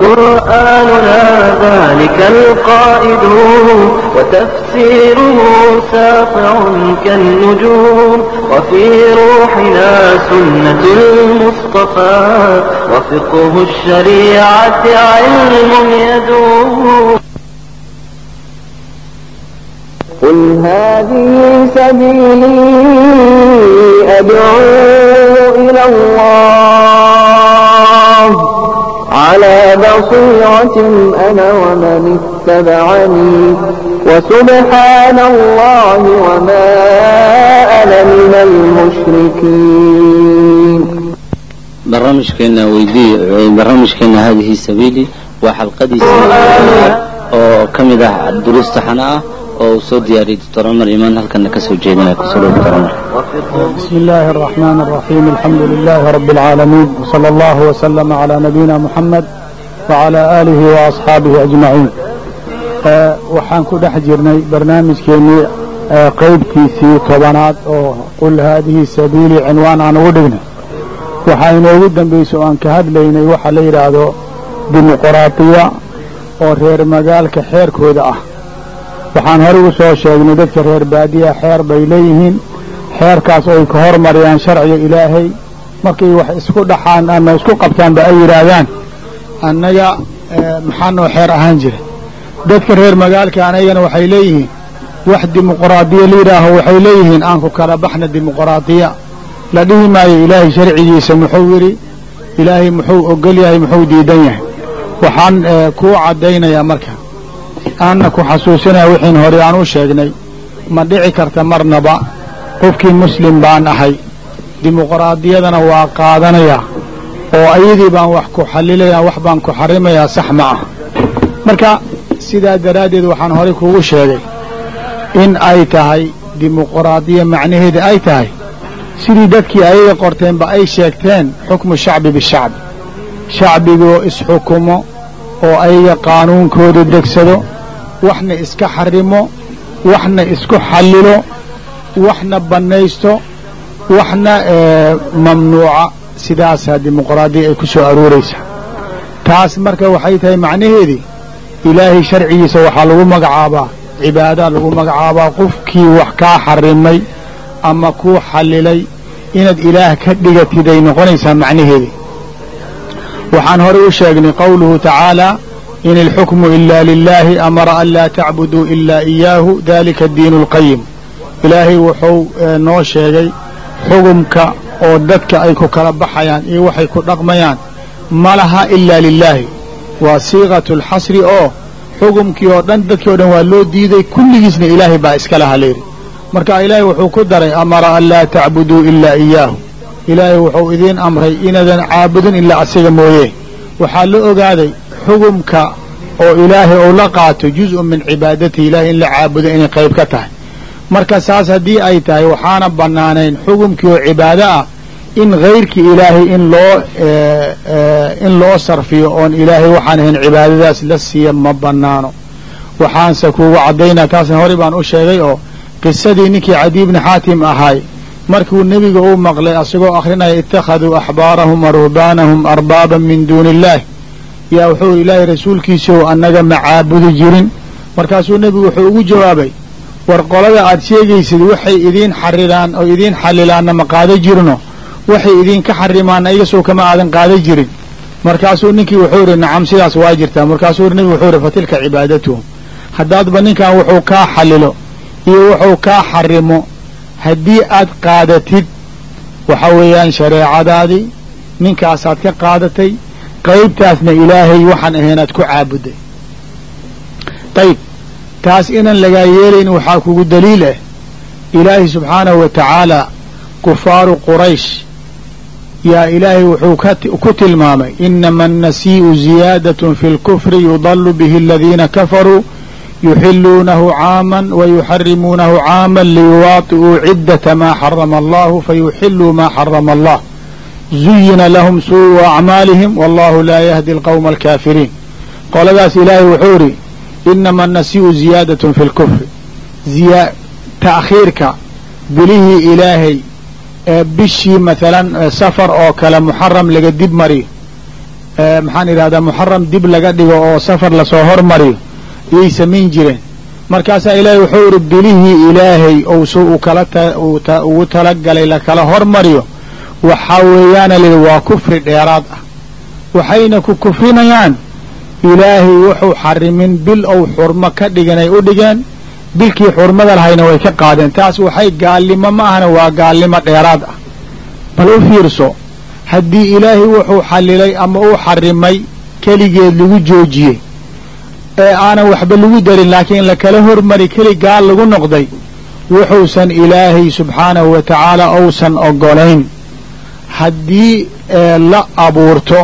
قرآننا ذلك القائد وتفسيره ساطع كالنجوم وفي روحنا سنة المصطفى وفقه الشريعة علم يدوم قل هذه سبيلي أدعو إلى الله على بصيرة أنا ومن اتبعني وسبحان الله وما أنا من المشركين برنامجكنا ويدي برنامجكنا هذه سبيلي وحلقتي oo ka mid ah duruusta oo uu soo diyaariyey doctor cumar imaan halkana ka soo jeedinaya kusoo dhow doctor cumar بسم الله الرحمن الرحيم الحمد لله رب العالمين وصلى الله وسلم على نبينا محمد وعلى آله وأصحابه أجمعين آه، waxaan ku dhex jirnay barnaamijkeennii آه، qaybtiisii tobanaad oo qul haadihi sabiilii cinwaan aan ugu dhignay waxaa inoogu dambaysa oo aan ka hadlaynay waxa la yidhaahdo dimuqraadiya oo reer magaalka xeerkooda ah waxaan hore u soo sheegnay dadka reer baadiya xeer bay leeyihiin. Xeerkaas oo ay ka hormariyaan sharciga ilaahay. Markay wax isku dhaxaan ama isku qabtaanba ay yidhaahdaan annaga maxaa noo xeer ahaan jira dadka reer magaalka anagana waxay leeyihiin wax dimuqraadiya la yidhaaho waxay leeyihiin aan ku kala baxna dimuqraadiya. La dhihi maayo ilaahay sharcigiisa muxuu yidhi ilaahay muxuu ogol yahay muxuu diidan yahay. Waxaan kuu caddaynayaa marka aanna ku xasuusinaya wixiin hore aan u sheegnay ma dhici karta marnaba qofkii muslim baan ahay. Dimuqraadiyadana waa qaadanayaa oo ayadii baan wax ku xallilayaa wax baan ku xarimayaa sax ma ah. Marka sidaa daraaddeed waxaan horey kuugu sheegay in ay tahay dimuqraadiya macnaheeda ay tahay sidii dadkii ayaga qorteenba ay sheegteen xukmu shacbi bishacbi shacbigoo isxukumo oo ayaga qaanuunkooda degsado waxna iska xarimo waxna isku xallilo waxna bannaysto waxna mamnuuca sidaasaa dimuqraadiya ay ku soo arooraysaa taas marka waxay tahay macnaheedii ilaahay sharcigiisa waxaa lagu magacaabaa cibaadaa lagu magacaabaa qofkii wax kaa xarimay ama kuu xallilay inaad ilaah ka dhigatid ay noqonaysaa macnaheedii waxaan horey u sheegnay qowluhu tacaalaa in ilxukmu ila lilaahi amara an laa tacbuduu ilaa iyaahu dalika addiinu alqayim ilaahay wuxuu noo sheegay xugumka oo dadka ay ku kala baxayaan iyo waxay ku dhaqmayaan ma laha ilaa lilaahi waa siiqatu alxasri oo xugumkii oo dhan dadkii o dhan waa loo diiday kulligiisna ilaahay baa iska laha layidhi marka ilaahay wuxuu ku daray amara an laa tacbuduu ilaa iyaahu ilaahay wuxuu idiin amray inaadan caabudin ilaa asiga mooye. Waxaa la ogaaday xugumka oo ilaahay ou la qaato juz'un min cibaadatihi ilahay in la caabudo inay qayb ka tahay. Marka saas haddii ay tahay waxaana bannaanayn xugumkii oo cibaado ah in hayrkii ilaahay in loo in loo sarfiyo oon ilaahay waxaan ahayn cibaadadaas la siiya ma bannaano. Waxaanse kuugu caddaynaa taasna horey baan u sheegay oo qisadii ninkii cadi bni xaatim ahaay markuu nebiga uu maqlay asagoo akhrinaya ittakhaduu axbaarahum wa ruhbaanahum arbaaban min duuni illaah yaa wuxuu ilaahay rasuulkiisaow annaga ma caabudi jirin. Markaasuu nebigu wuxuu ugu jawaabay war qolada aad sheegaysid waxay idiin xarilaan oo idiin xallilaanna ma qaada jirno waxay idiinka xarimaanna igasoo kama aadan qaada jirin. Markaasuu ninkii wuxuu idhi nacam sidaas waa jirtaa. Markaasuu nebigu wuxuu idhi fa tilka cibaadatuhum. Haddaadba ninkan wuxuu kaa xallilo iyo wuxuu kaa xarimo haddii aad qaadatid waxa weeyaan shareecadaadii ninkaasaad ka qaadatay qaybtaasna ilaahay waxaan ahaynaad ku caabudday ayib taas inaan lagaa yeelayn waxaa kugu daliil ah ilaahay subxaanahu wa tacaala kufaaru quraysh yaa ilaahay wuxuu ku tilmaamay inama annasii'u ziyaadatun fi lkufri yudalu bihi aladiina kafaruu yuxiluunahu caaman wayuxarimuunahu caaman liyuwaati'uu ciddata maa xarama allahu fayuxiluu maa xarama allah zuyina lahum suu'u acmaalihim wallahu laa yahdi alqowma alkaafiriin qoladaas ilaahay wuxuu idhi inama annasii'u ziyaadatun fi lkufri ta'khiirka bilihii ilaahay ee bishii maalan safar oo kale muxaram laga dib mariyo maxaan idhahdaa muxaram dib laga dhigo oo safar la soo hormariyo yay samayn jireen. Markaasaa ilaahay wuxuu idhi bilihii ilaahay kala ugu talagalay lakala hormariyo. Waxaa weeyaana lidi waa kufri dheeraad ah. Waxayna ku kufrinayaan. Ilaahay wuxuu xarimin bil ou xurmo ka dhiganay u dhigeen. Bilkii xurmada lahayna way ka qaadeen. Taas waxay gaalnimo ma ahna waa gaalnimo dheeraad ah. Bal u fiirso haddii ilaahay wuxuu xallilay ama uu xarimay keligeed lagu joojiyey ee aanan waxba lagu darin laakiin lakala hormari keli gaal lagu noqday wuxuusan ilaahay subxaanahu wa tacaala ousan ogolayn haddii la abuurto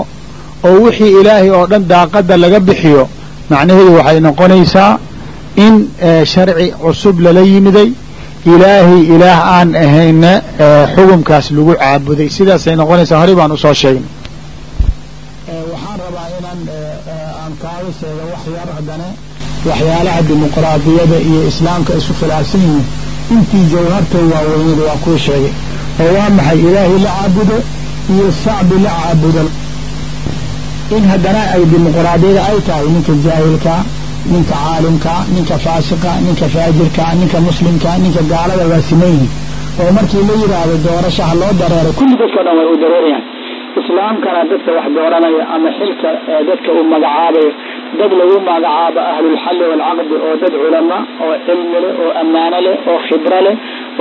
oo wixii ilaahay oo dhan daaqadda laga bixiyo macnaheedu waxay noqonaysaa in sharci cusub lala yimiday ilaahay ilaah aan ahayna xukumkaas lagu caabuday. Sidaasay noqonaysaa horey baan u soo sheegnay waxyaalaha dimuqraadiyada iyo islaamka isu khilaafsan yihiin. Intii jawharta waaweynada waa kuu sheegay oo waa maxay ilaahay la caabudo iyo shacbi la caabudo? In haddana ay dimuqraadiyada ay tahay ninka jaahilka ninka caalimka ninka faasiqa ninka faajirka ninka muslimka ninka gaalada waa siman yihiin oo markii la yidhaahdo doorashaha loo dareeray kulli dadka dhan way u dareerayaan. Islaamkana dadka wax dooranaya ama xilka dadka uu magacaabayo dad lagu magacaabo ahlulxalli waalcaqdi oo dad culama oo cilmi leh oo ammaano leh oo khibro leh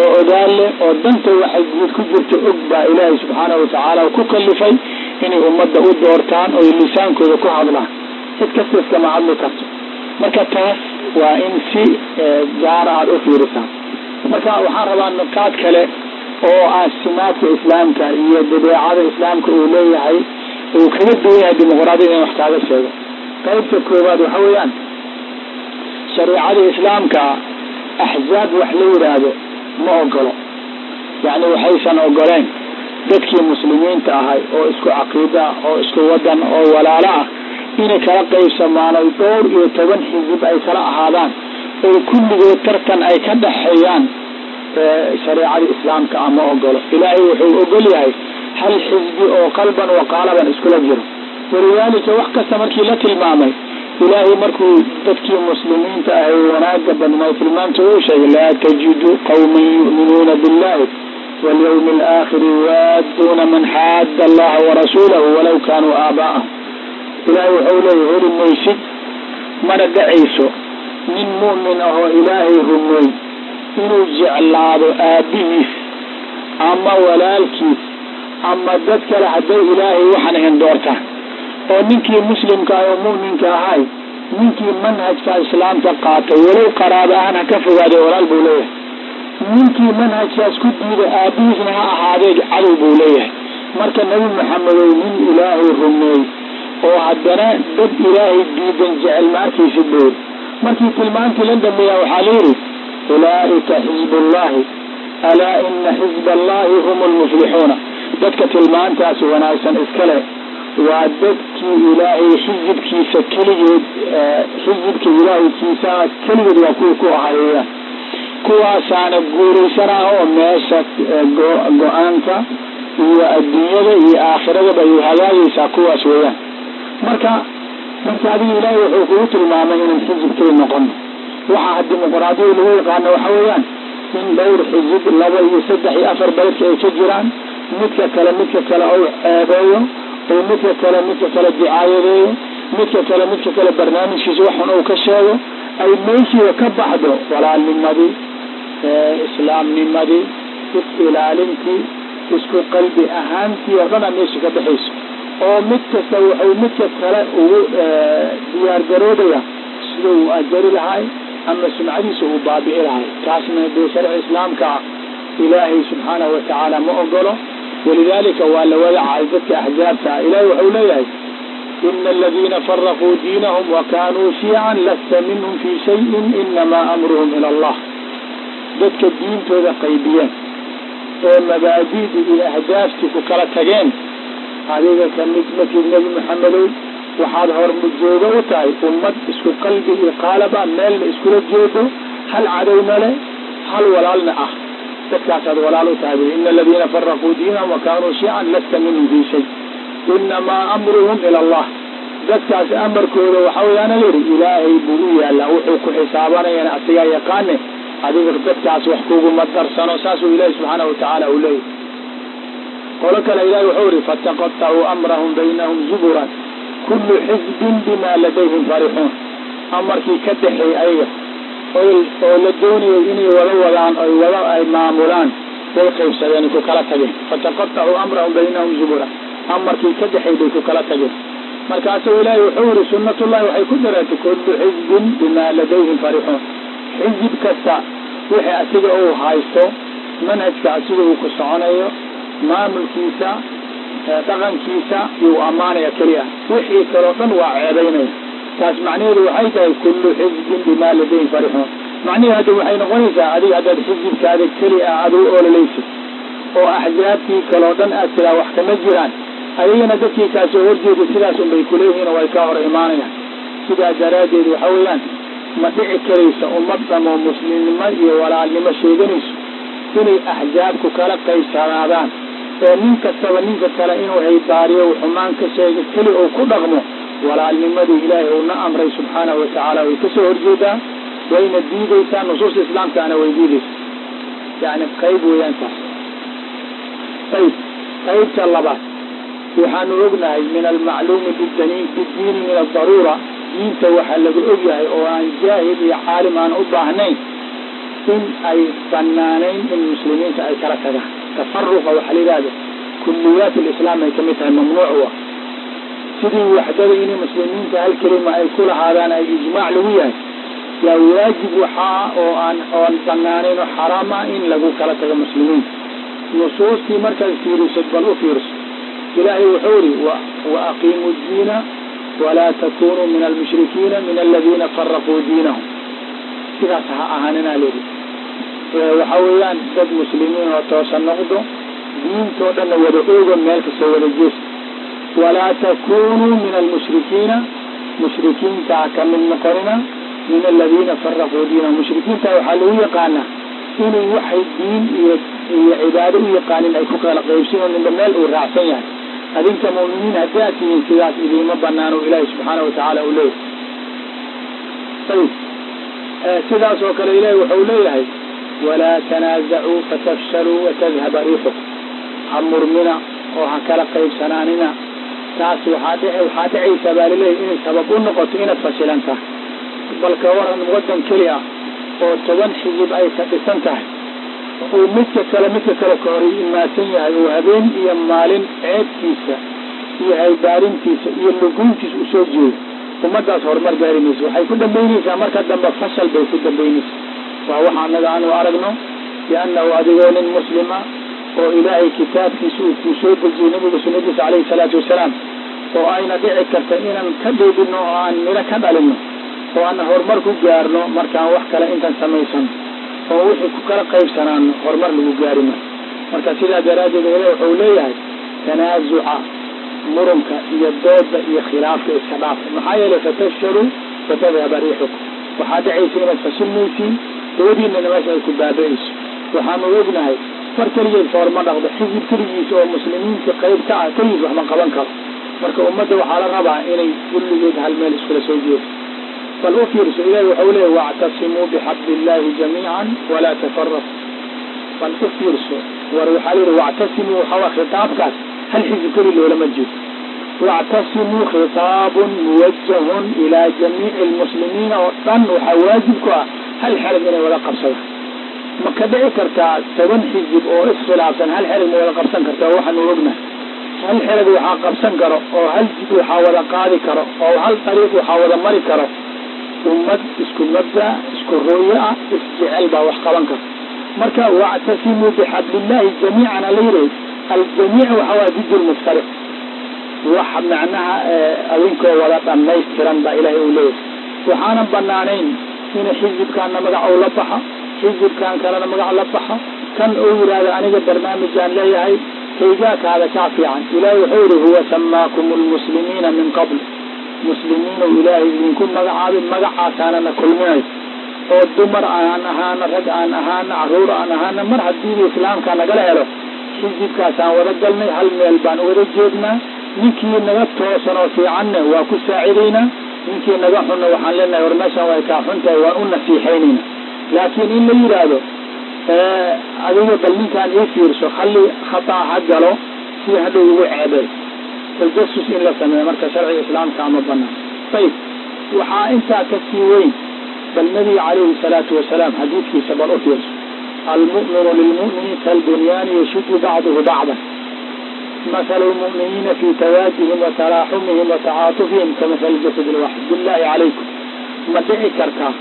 oo ogaal leh oo danta waxay guud ku jirto og baa ilaahay subxaanahu watacaala ku kalifay inay ummadda u doortaan oo lisaankooda ku hadlaan. Cid kasta iskama hadli karto. Marka taas waa in si gaara aada u fiirisaan marka waxaan rabaa nuqaad kale oo ah simaadka islaamka iyo dabeecada islaamka uu leeyahay uu kaga duwan yahay dimuqraadiyada in wax kaaga sheego qaybta koowaad waxa weeyaan shareicada islaamka axzaab wax la yidhaahdo ma ogolo yacni waxaysan ogoleen dadkii muslimiinta ahay oo isku caqiida oo isku wadan oo walaalo ah inay kala qaybsamaan oy dhowr iyo toban xisib ay kala ahaadaan. Oo kulligood tartan ay ka dhaxeeyaan shareecada islaamka ah ma ogolo ilaahay wuxuu ogol yahay hal xisbi oo qalban wa qaalaban iskula jiro walidaalika wax kasta markii la tilmaamay ilaahay markuu dadkii muslimiinta ahay wanaaga badnay tilmaamta uu sheegay laa tajidu qawman yu'minuuna billahi walyawmi alaakhiri yuwaadduuna man xaadda allaha warasuulahu walaw kaanuu aabaa'ahum ilaahay wuxuu leeyahy heli maysid mana dhacayso nin mu'min ahoo ilaahay rumeey inuu jeclaado aabbihiis ama walaalkiis ama dad kale hadday ilaahay waxaan ahayn doortaan oo ninkii muslimka ah oo mu'minka ahay ninkii manhajka islaamka qaatay walow qaraaba ahaan ha ka fogaaday walaal buu leeyahay. Ninkii manhajkaas ku diiday aabbihiisna ha ahaadee cadow buu leeyahay. Marka nebi maxamedow nin ilaahay rumeey oo haddana dad ilaahay diidan jecel ma arkaysid buu yidhi. Markii tilmaantii la dambeeyaa waxaa layidhi ulaa'ika xizbu llahi alaa ina xizba allahi hum lmuflixuuna dadka tilmaantaas wanaagsan iskale waa dadkii ilaahay xizibkiisa keligood xizibka ilaahaykiisa keligood waa kuwa ku ahayeeyaan kuwaasaana guulaysanaa oo meesha go'aanka iyo adduunyada iyo aakhiradaba ay hagaagaysaa kuwaas weeyaan. Marka marka adiga ilaahay wuxuu kugu tilmaamay inaan xizibkay noqono. Waxaa dimuqraadiya lagu yaqaano waxa weeyaan in dhowr xizib laba iyo saddex iyo afar beledka ay ka jiraan midka kale midka kale ou ceebeeyo oo midka kale midka kale dicaayadeeyo midka kale midka kale barnaamijkiisa waxun uu ka sheego ay meeshiiba ka baxdo walaalnimadii islaamnimadii is ilaalintii isku qalbi ahaantii oo dhan a meesha ka baxayso. Oo mid kasta wuxuu midka kale ugu diyaar garoobaya sida uu ajari lahay ama sumcadiisa uu baabi'i lahay. Taasna dee sharci islaamka ah ilaahay subxaanahu watacaala ma ogolo walidalika waa la wadacay dadka axzaabta ah ilahi wuxuu leeyahay ina aladiina faraquu diinahum wakanuu shiican lasta minhum fii shayin inamaa amruhum ila allah dadka diintooda qaybiyeen ee mabaadidii iyo ahdaaftii ku kala tageen adiga ka mid matid nebi maxamedow waxaad hormujooga u tahay ummad isku qalbi iyo qaalaba meelna iskula jeedo hal cadowna leh hal walaalna ah dadkaasaad walaal u tahay ina aladiina faraquu diinahum wakanuu shiican lasta minhum fii shay. Inamaa amruhum ila allah. Dadkaas amarkooda waxa weyaana layidhi ilaahay buu u yaallaa wuxuu ku xisaabanayana asigaa yaqaane adiga dadkaas wax kuguma darsano. Saasuu ilaahi subxaanahu watacaala uu leeyahy qolo kale ilahi wuxuu yihi fataqatacuu amrahum baynahum zuburan kullu xisbin bima ladayhim farixuun. Amarkii ka dhexeey ayaga oo la doonayay inay wada wadaan oy wada ay maamulaan way qaybsadeen ku kala tageen. Fataqatacuu amrahum baynahum zuburan amarkii ka dhexeey bay ku kala tageen. Markaasuu ilaahay wuxuu yihi sunnatullahi waxay ku dareentay kullu xisbin bima ladayhim farixuun. Xisib kasta wixii asiga uu haysto manhajka asiga uu ku soconayo maamulkiisa dhaqankiisa yuu ammaanaya keli ah wixii kaleo dhan waa ceebaynaya taas macnaheedu waxay tahay kullu xisbin bima ladayhim farixuun macnaheedu hadda waxay noqonaysaa adiga haddaad xisibkaada keli ah adigu ololaysid oo axzaabtii kaleo dhan aad tiraa wax kama jiraan. Adigana dadkii kaasoo horjeeda sidaas unbay kuleeyihiin oo ay ka hor imaanayaan. Sidaa daraaddeed waxa weeyaan ma dhici karaysa ummad dhamoo muslimnimo iyo walaalnimo sheeganayso inay axzaabku kala qaybsanaadaan oo nin kastaba ninka kale inuu haydaariyo xumaan ka sheega keli uu ku dhaqmo walaalnimadii ilaahay uu na amray subxaanahu watacaala way ka soo horjeedaa wayna diidaysaa nusuusta islaamkaana way diidaysaa yani qayb weeyaan taas. Ayb qaybta labaad waxaanu ognahay min almacluumi bidiini min aldaruura diinta waxaa laga ogyahay oo aan jaahil iyo caalim aan u baahnayn in ay banaanayn in muslimiinta ay kala tagaan. Tafaruqa waxaa la yidhahda kulliyaat alislaam ay ka mid tahay mamnuuc wa sidii waxdada inay muslimiinta hal kelima ay ku lahaadaan ay ijmaac lagu yahay yaa waajib waxaa oo aan oon banaanayn oo xaraam ah in lagu kala tago muslimiinta. Nusuustii markaad fiirisad bal u fiirso ilaahay wuxuu yihi wa aqiimu diina walaa takunuu min almushrikiina min aladiina faraquu diinahum. Sidaas ha ahaaninaa layidhi waxa weeyaan dad muslimiin oo toosan noqdo diintoo dhanna wada oogo meel kastoo wada jeesta walaa takunuu min almushrikiina mushrikiinta ha ka noqonina min aladiina faraquu diinahum mushrikiinta waxaa lagu yaqaanaa inay waxay diin iyo iyo cibaado u yaqaanin ay ku kala qaybsino ninba meel uu raacsan yahay adinka mu'miniin haddii aad tihiin sidaas idiima banaano ilaahi subxaana watacaala uu leeyahay ayib sidaas oo kale ilahi wuxuu leeyahay walaa tanaazacuu fatafshaluu watadhaba riixukum ha murmina oo ha kala qaybsanaanina taas waxaa dhici waxaa dhicaysaa baa laleeyahy inay sabab u noqoto inaad fashilan tahay. Balka waran waddan keli ah oo toban xisib ay ka dhisan tahay. Uu midka kale midka kale ka hor imaadsan yahay oo habeen iyo maalin ceebtiisa iyo haydaarintiisa iyo luguntiisa u soo jeedo. Ummaddaas horumar gaari mayso. Waxay ku dambaynaysaa marka dambe fashal bay ku dambaynaysaa. Waa waxa anaga aanu aragno. Liannahu adigoo nin muslima oo ilaahay kitaabkiisa uu kuu soo dejiyey nabiga sunnadiisa calayhi salaatu wasalaam oo ayna dhici karta inaan ka dheedino oo aan midho ka dhalino oo aan horumar ku gaarno markaan wax kale intaan samaysano oo wixii ku kala qaybsanaano horumar lagu gaari maayo marka sidaa daraaddeed ilahi wuxuu leeyahay tanaasuca murunka iyo dooda iyo khilaafka iska dhaafa maxaa yeelay fatafshaluu fatadhaba riixukum. Waxaa dhacaysa inaad fashilmaysiin dabadiinana meesha ay ku baaba-ayso waxaanu ognahay far keligeed foorma dhaqdo xisib keligiisa oo muslimiinta qayb ka ah keligiis wax ma qaban karo. Marka ummadda waxaa la rabaa inay kulligeed hal meel iskula soo jeedo. Bal u fiirso ilahi waxau leeya wactasimuu bixabli illahi jamiican walaa tafaraqu bal u fiirso war waxaa la yihi wactasimuu waxaa khitaabkaas hal xisib keli loolama jeedo wactasimuu khitaabun muwajahun ilaa jamiici almuslimiina oo dhan waxaa waajib ku ah hal xereg inay wada qabsadaan ma ka dhici kartaa toban xisib oo iskhilaafsan hal xereg ma wada qabsan kartaa waxaanu ognahay hal xereg waxaa qabsan karo oo hal jid waxaa wada qaadi karo oo hal dariiq waxaa wada mari karo. Ummad isku mabda isku rooyo ah isjecel baa wax qaban karta. Marka wactasimuu bixablillahi jamiican ala yidhi aljamiic waxa waa did lmuftariq wax macnaha adinkoo wada dhamaystiran baa ilaahay uu leeyahay. Waxaanan banaanayn xisibkaana magac ou la baxa xisibkan kalena magac la baxa kan uu yidhaahdo aniga barnaamijaan leeyahay kaygaakaada kaa fiican. Ilaahay wuxuu yihi huwa samaakum lmuslimiina min qabl. Muslimiinow ilaahay idinku magacaabay magacaasaanana kulminay. Oo dumar aan ahaana rag aan ahaana carruur aan ahaana mar haddiiba islaamka nagala helo xisibkaasaan wada galnay hal meel baan wada jeednaa ninkii naga toosan oo fiicanna waa ku saacidaynaa ninkii naga xunna waxaan leenahay war meeshaan way kaa xun tahay waan u nasiixaynayna laakiin in la yidhaahdo adiga bal ninkaan ii fiirso halli khataa ha galo si hadhow ugu ceebay tajasus in la sameeyo marka sharciga islaamka ama banaan ayib waxaa intaa ka sii weyn bal nabiga calayhi salaatu wasalaam xadiidkiisa bal u fiirso almu'minu lilmu'mini kalbunyaani yashudu bacduhu bacdan mahalu lmu'miniina fi tawaadihim wa taraaxumihim wa jasad lwaxid billahi calaykum ma dhici kartaa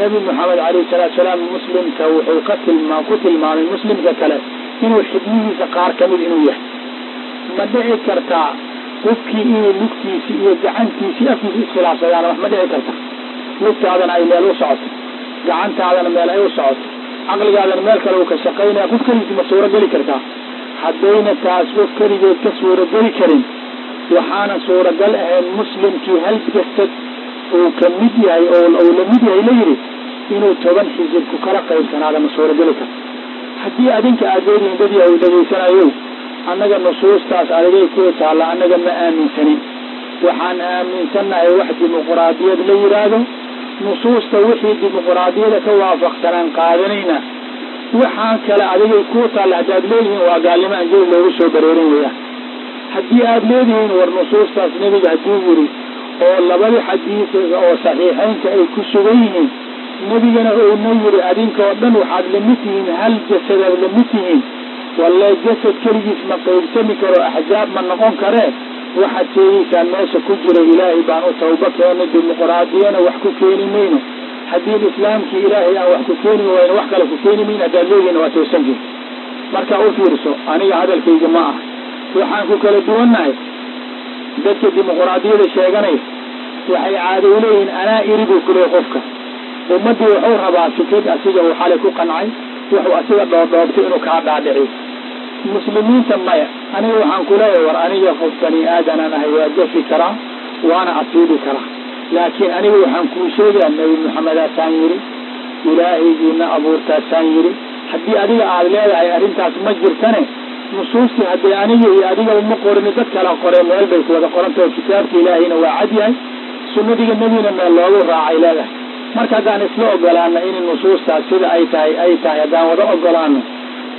nebi moxamed alayhi salaatu salaam muslimka wuxuu ka tilmaa ku tilmaamay muslimka kale inuu xibnihiisa qaar ka mid inuu yahay. Ma dhici kartaa qofkii inay lugtiisi iyo gacantiisii afkiisa iskhilaafsadaan wax ma dhici karta. Lugtaadana ay meel u socoto gacantaadana meel ay u socoto. Caqligaadana meel kale uu ka shaqaynaya qof keligiis ma suurogeli kartaa haddayna taas qof keligeed ka suurogeli karin waxaana suuragal ahayn muslimkii hal jasad uu ka mid yahay oo uu la mid yahay la yidhi inuu toban xisib ku kala qaybsanaada ma suurogeli karo haddii adinka aad leedihiin dad yahu dhegaysanayo annaga nusuustaas adigay ku taalla annaga ma aaminsanin waxaan aaminsannahay wax dimuquraadiyad la yidhaahdo nusuusta wixii dimuquraadiyada ka waafaqsanaan qaadanayna. Waxaan kale adigay ku taalla haddaad leedihiin waa gaalnimo aan jeli loogu soo bareerin weyaan haddii aad leedihiin war nusuustaas nebiga hadduu yiri oo labada xadiis oo saxiixaynka ay ku sugan yihiin nebigana uuna yiri adinkoo dhan waxaad la mid tihiin hal jasadaad la mid tihiin. Walle jasad keligiis ma qaybsami karo axjaab ma noqon karee waxaad sheegaysaan meesha ku jira ilaahay baan u tawba keeno dimuquraadiyana wax ku keeni mayno. Haddii islaamkii ilaahay aan wax ku keeni wayno wax kale ku keeni mayno haddaad leedihiin waa toosankiin marka u fiirso aniga hadalkayga ma ah waxaan ku kala duwannahay dadka dimuquraadiyada sheeganaya waxay caado u leeyihiin anaa iri buu ku qofka. Ummaddii wuxuu rabaa fikrad asiga uu xalay ku qancay wuxuu asiga dhoodhoobtay inuu kaa dhaadhiciyo. Muslimiinta maya aniga waxaan ku leeyahay war aniga qof bani aadanaan ahay waa gafi karaa waana asiibi karaa. Laakiin aniga waxaan kuu sheegayaa nebi maxamedasaan yidhi ilaahaygiina abuurtaasaan yidhi haddii adiga aad leedahay arrintaas ma jirtane nusuustii haddii aniga iyo adigaba ma qorini dad kala qoree meel bay ku wada qorantaho kitaabka ilaahayna waa cad yahay. Sunnadiga nebigina meel loogu raacay leedahay marka haddaan isla ogolaano in nusuustaas sida ay tahay ay tahay haddaan wada ogolaano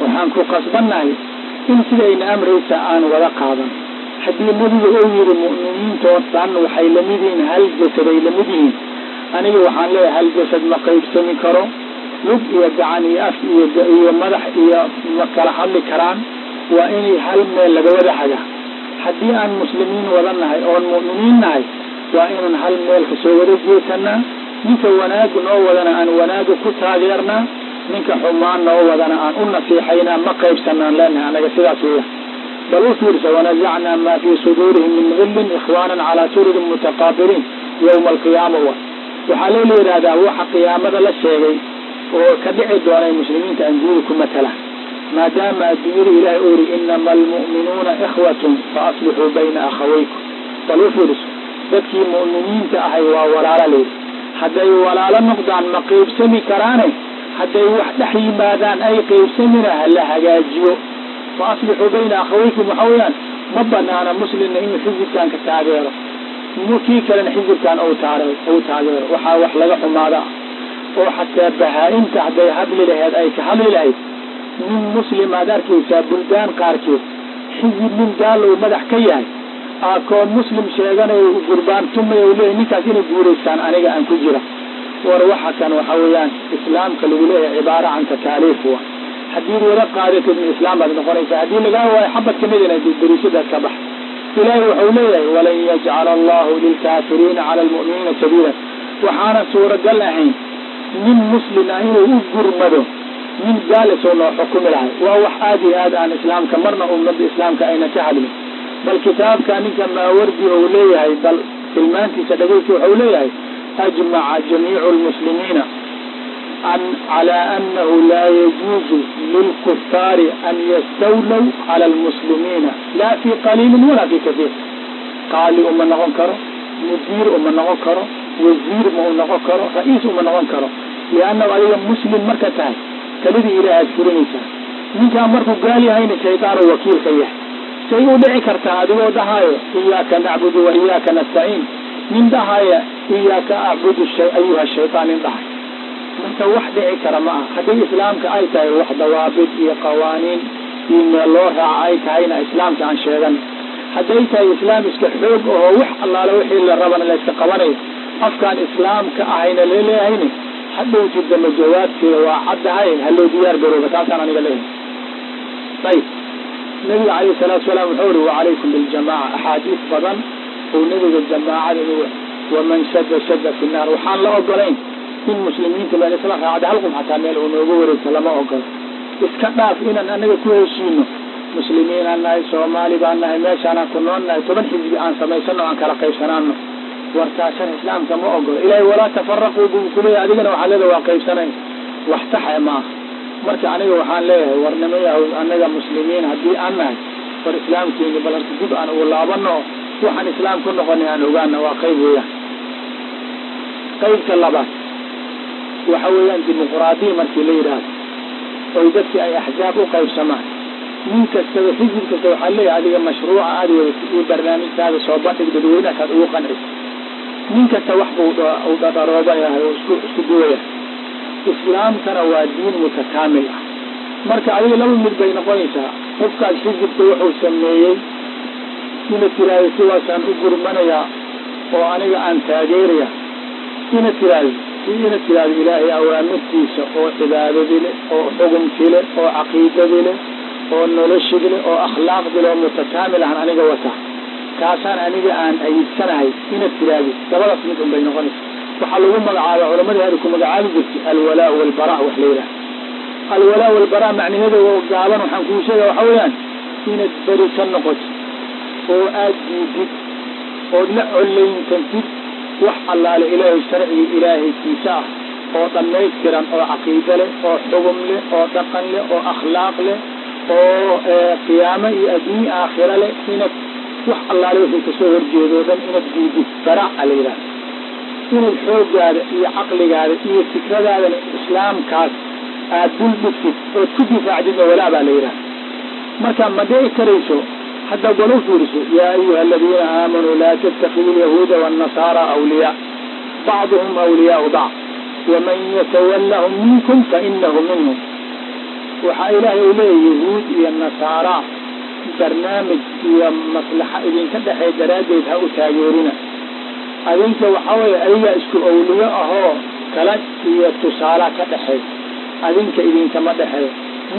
waxaan ku qasbannahay in sidayna amraysa aan wada qaadan. Haddii nebigu uu yidhi mu'miniintoo dhan waxay la mid yihiin hal jasad ay la mid yihiin. Aniga waxaan leeyahay hal jasad ma qaybsami karo. Lug iyo gacan iyo af iyo iyo madax iyo ma kala hadli karaan waa inay hal meel laga wada hagaa haddii aan muslimiin wada nahay oon mu'miniin nahay waa inaan hal meel ka soo wada jeesanaa ninka wanaagu noo wadana aan wanaaga ku taageernaa ninka xumaan noo wadana aan u nasiixaynaa ma qaybsanaan leenahay anaga sidaas weya bal u fiirsa wanazacnaa maa fii suduurihim min gillin ikhwaanan calaa sururin mutaqaabiliin yowma alqiyaama wa waxaa loo layidhahdaa waxa qiyaamada la sheegay oo ka dhici doonay muslimiinta adduunyada ku maadaama adduunyada ilaahay u yihi inama almu'minuuna ikhwatun fa aslixuu bayna akhawaykum. Bal u fiirso dadkii mu'miniinta ahay waa walaala layidhi hadday walaalo noqdaan ma qaybsami karaane? Hadday wax dhex yimaadaan ay qaybsamina hala hagaajiyo. Fa aslixuu bayna akhawaykum waxa weeyaan ma banaana muslimna inuu xisibkan ka taageero. Kii kalena xisibkan ou taageero. Waxaa wax laga xumaada oo xataa bahaa-imta hadday hadli laheed ay ka hadli lahayd nin muslim aad arkaysaa buldaan qaarkeed xisib nin gaal uu madax ka yahay. Aakoon muslim sheeganayo gurbaan tumaya u leeyahy ninkaas inay guuraystaan aniga aan ku jira. War waxa kan waxa weeyaan islaamka lagu leeyahay cibaaro can takaaliif wa haddiid wada qaadatid min islaam baad noqonaysaa haddii lagaa waayo xabad ka mid ina dariishadaas ka bax. Ilaahay waxau leeyahay walan yajcala allahu lilkaafiriina cala almu'miniina sabiila. Waxaana suuragal ahayn nin muslim ah inuu u gurmado nin gaal isoo noo xukumi lahay waa wax aada iyo aad aan islaamka marna ummadda islaamka ayna ka hadlin. Bal kitaabka ninka maawardi ou leeyahay bal tilmaantiisa dhagaysi waxau leeyahay ajmaca jamiicu lmuslimiina an calaa anahu laa yajuuzu lilkufaari an yastawlow cala almuslimiina. Laa fi qaliilin walaa fi kasiir. Qaali uma noqon karo mudiir uma noqon karo wasiir ma u noqon karo ra'iis uma noqon karo. Liannahu adiga muslim marka tahay talidii ilaah aad ninkaan markuu gaal yahayna shaydaanu wakiilka yahay. Say u dhici kartaa adigoo dhahaayo iyaaka nacbudu wa iyaaka nastaciin. Nin dhahaya iyaaka acbudu ayuha shaytaan nin dhahay. Marka wax dhici kara ma aha. Haddii islaamka ay tahay wax dawaabid iyo qawaaniin iyo meel loo raaca ay tahayna islaamka aan sheegan. Hadday tahay islaam iska xoog ahoo wax allaale wixii la rabana la qabanayo afkaan islaamka ahayna laleeyahayni hadhowti dambe jawaabteeda waa caddahay haloo diyaar garooba taasaan aniga leeyahay. Ayib nabiga calayhi salaatu salaam wuxuu uri wacalaykum biljamaaca axaadiis badan oo nebiga jamaacada waman shada shada fi naar. Waxaan la ogolayn in muslimiinta meel isla raacda hal qof xataa meel uu nooga wareegto lama ogolo iska dhaaf inaan anaga ku heshiino. Muslimiinaan nahay soomaali baan nahay meeshaanaan ku nool nahay toban xisbi aan samaysano aan kala qaybsanaano wartaasan islaamka ma ogolo ilaahay walaa tafaraquu kuleeyahay adigana waxaa leedahay waa qaybsanay wax taxa ma aha. Marka aniga waxaan leeyahay war nimayahow annaga muslimiin haddii aan nahay war islaamkeeni bal harka dib aan ugu laabano waxaan islaam ku noqonay aan ogaana waa qayb weeyaan. Qaybka labaad waxa weeyaan dimuquraadiya markii la yidhaahdo oy dadkii ay axzaab u qaybsamaan. Nin kastaba xisib kasta waxaa leeyahay adiga mashruuca wadatid iyo barnaamijkaada soo bandhig dadweynahaad ugu qancisa nin kasta wax buu dhadharoobayahay oo isku isku duwaya. Islaamkana waa diin mutakaamil ah. Marka adiga laba mid bay noqonaysaa qofkaas xisibka wuxuu sameeyey ina tiraahdo kuwaasaan u gurmanayaa oo aniga aan taageeraya. Ina tiraahdo ina tiraahdo ilaahay awaamirtiisa oo cibaadadii leh oo xugumkii leh oo caqiidadii leh oo noloshii leh oo akhlaaqdii leh oo mutakaamil ahan aniga wata kaasaan aniga aan ayidsanahay ina tiraahdo labadaas mid un bay noqonaysa. Waxaa lagu magacaaba culamadii hada ku magacaabi jirtay alwalaa walbara wax la yidhaha alwalaa walbara macnaheeda oo gaaban waxaan kuu sheega waxa weeyaan inaad beri ka noqoto oo aad diidid ood la collayntantid wax allaale ilaahay sharciga ilaahaykiisa ah oo dhammaystiran oo caqiide leh oo xugum leh oo dhaqan leh oo akhlaaq leh oo qiyaamo iyo adduunye aakhira leh inaad wax allaale wixii ka soo horjeedo o dhan inaad diidid baraaca la yidhaha inaad xooggaada iyo caqligaada iyo fikradaadana islaamkaas aad dul dhigtid ood ku difaacdidna walaa baa la yidhaha marka ma dhici karayso hadda walo fiiriso yaa ayuha aladiina aamanuu laa tattakidu alyahuuda waannasaara awliyaa bacduhum awliyaau bacd waman yatawallahum minkum fainahu minhum. Waxaa ilaahay uu leeyahy yahuud iyo nasaara barnaamij iyo maslaxa idinka dhexeey daraaddeed ha u taageerina. Adinka waxaa weeye adiga isku awliyo ahoo kala iyo tusaala ka dhexeey. Adinka idinkama dhexeeyo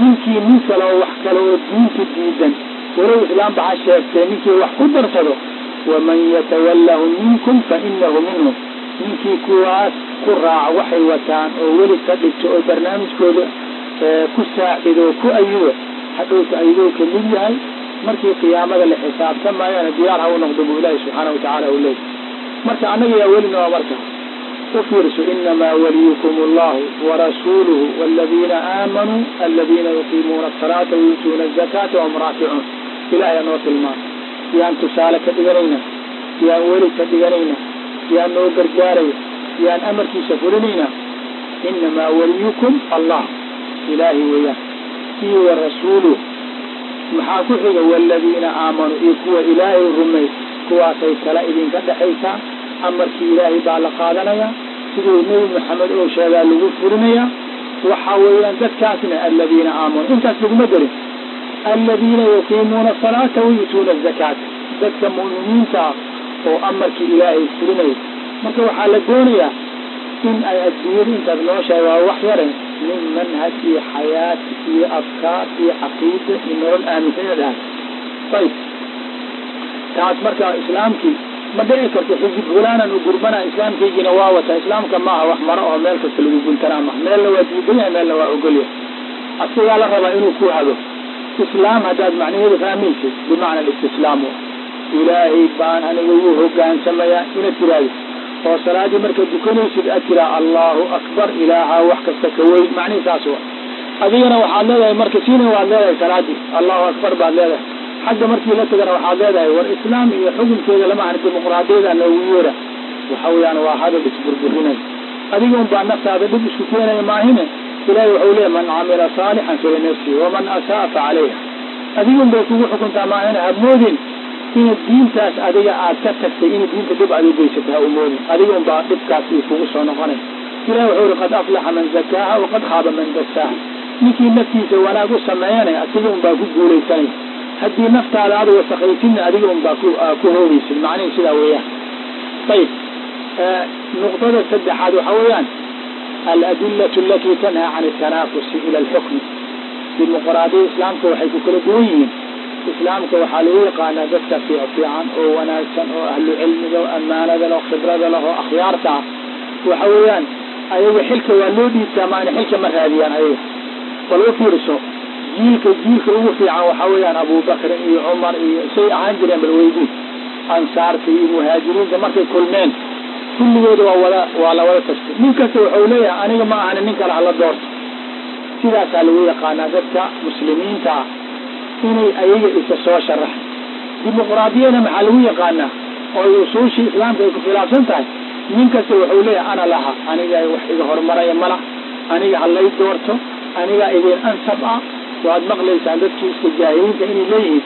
ninkii nin kale oo wax kale oo diinta diidan walow islaamba ha sheegtee ninkii wax ku darsado waman yatawallahu minkum fa inahu minhum. Ninkii kuwaas ku raaca waxay wataan oo weli ka dhigto oo barnaamijkooda ku saacido ku ayido hadhowta ayadoo ka mid yahay markii qiyaamada la xisaabtamaayana diyaar ha u noqdo buu ilaahi subxaana watacaala uu leeyay marka annaga yaa weli noo marka u fiirso inamaa waliyukum allahu warasuuluhu waladiina aamanuu aladiina yuqiimuuna asalaata wayuutuuna azakaata wahum raakicuun ilaahyaa noo tilmaama yaan tusaale ka dhiganayna yaan weli ka dhiganayna yaan noo gargaaraya yaan amarkiisa fulinayna. Inamaa waliyukum allah ilaahi weeyaan. Iyo wa rasuuluh maxaa ku xiga waladiina aamanuu iyo kuwa ilaahay rumay kuwaasay kala idinka dhexaysaa amarkii ilaahay baa la qaadanayaa siduu nebi maxamed oo sheegaa lagu fulinayaa waxaa weeyaan dadkaasna aladiina aamanuu intaas laguma darin aladiina yuqiimuuna asalaata wayutuuna azakaata dadka mu'miniinta ah oo amarkii ilaahay fulinaya marka waxaa la doonayaa in ay adduunyada intaad nooshahay waa wax yare min manhaj iyo xayaat iyo afkaar iyo caqiida iyo nolol aaminsan inaad ahato ayb taas marka islaamkii ma dhici karto xisib fulaanan u gurmana islaamkaygiina waa wataa islaamka maaha wax maro oo meel kasta lagu guntanaa maha meelna waa diidan yahay meelna waa ogolyahay asigaa la rabaa inuu ku hago islaam haddaad macnaheeda fahmaysid bimacna alistislaam ilaahay baan aniga wuu hogaansamayaa inaad tiraahdo oo salaadii markaad dukanaysid aad tiraa allahu akbar ilaahaa wax kasta ka weyn. Macnihi saas wa adigana waxaad leedahay marka tiina waad leedahay salaadii allahu akbar baad leedahay. Xagga markii la tagana waxaad leedahay war islaam iyo xukunkeeda lama ahan dimuqraadiyada noogu yeera waxa weeyaan waa hadal isburburinay adiga un baa naftaada dhib isku keenaya maahine? Ilahi waxau leeyahy man camila saalixan falinafsihi waman asaa fa calayha. Adigun bay kugu xukuntaa maahana hamoodin ina diintaas adiga aad ka tagtay ina diinta dhib aad ugeysatay ha umoodin adiga un baa dhibkaas kugu soo noqonay. Ilahi wuxuu uri qad aflaxa man zakaaha waqad khaaba man dasaaha ninkii naftiisa wanaag u sameeyanay asiga un baa ku guulaysanay. Haddii naftaada aad wasakaysidna adiga un baa ku hoogeysid macnihi sidaa weeyaan. Ayib nuqdada saddexaad waxa weeyaan aladillatu alati tanhaa can atanafusi ila alxukmi dimuqraadiya islaamka waxay ku kala duwan yihiin islaamka waxaa lagu yaqaanaa dadka fiic fiican oo wanaagsan oo ahlu cilmiga oo ammaanada leh oo khibrada leh oo akhyaarta ah. Waxa weeyaan ayaga xilka waa loo dhiibtaa maana xilka ma raadiyaan ayaga. Bal u fiiriso jiilka jiilka ugu fiican waxaa weeyaan abubakrin iyo cumar iyo say ahaan jireen bal weydii ansaarta iyo muhaajiriinta markay kulmeen kulligooda waa wada waa la wada tastay nin kasta waxau leeyahay aniga ma ahani nin kale hala doorto. Sidaasaa lagu yaqaanaa dadka muslimiinta ah inay ayaga isa soo sharaxay dimuqraadiyana maxaa lagu yaqaanaa oo usuushii islaamka ay ku khilaafsan tahay? Nin kasta waxau leeyahay ana laha aniga wax iga horumaraya mala aniga halay doorto anigaa idin ansab ah waad maqlaysaan dadkii iska jaahiliinta inay leeyihiin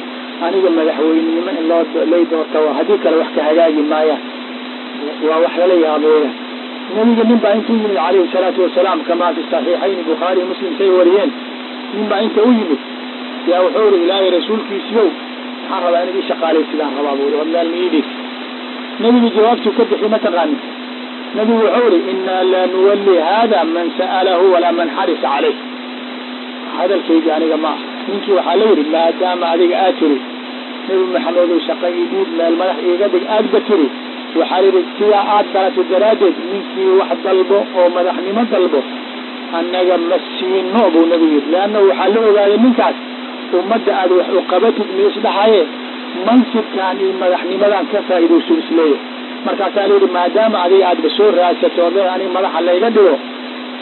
aniga madaxweynenimo in loo lay doorta haddii kale wax ka hagaagi maayaan waa wax lala yaabeeya nabiga nin baa intuu yimid calayhi salaatu wasalaam kamaa fi saxiixayni bukhaari muslim say wariyeen. Nin baa inta u yimid yaa wuxuu uri ilaahay rasuulkiisiyow maxaan rabaa inad ii shaqaalaysidaan rabaa? Buu meel ma ii dhigti nabigu jawaabtuu ka bixi ma taqaanin nabigu wuxuu uri inaa laa nuwalli hada man sa'alahu walaa man xarisa caleyh hadalkaygi aniga ma aha. Ninkii waxaa la yidhi maadaama adiga aad tiri nebi maxamedow shaqa ii dhiib meel madax iiga dhig aadba tiri. Waxaa la yidhi sidaa aad baratay daraaddeed ninkii wax dalbo oo madaxnimo dalbo annaga ma siino. Buu nabigu yidhi leanna waxaa la ogaaday ninkaas ummadda aad wax u qabatid mi isdhahaye mansibkan iyo madaxnimadan ka faa'iidaysu isleeyahy markaasaa la yidhi maadaama adiga aadba soo raadsato ode aniga madaxa layga dhigo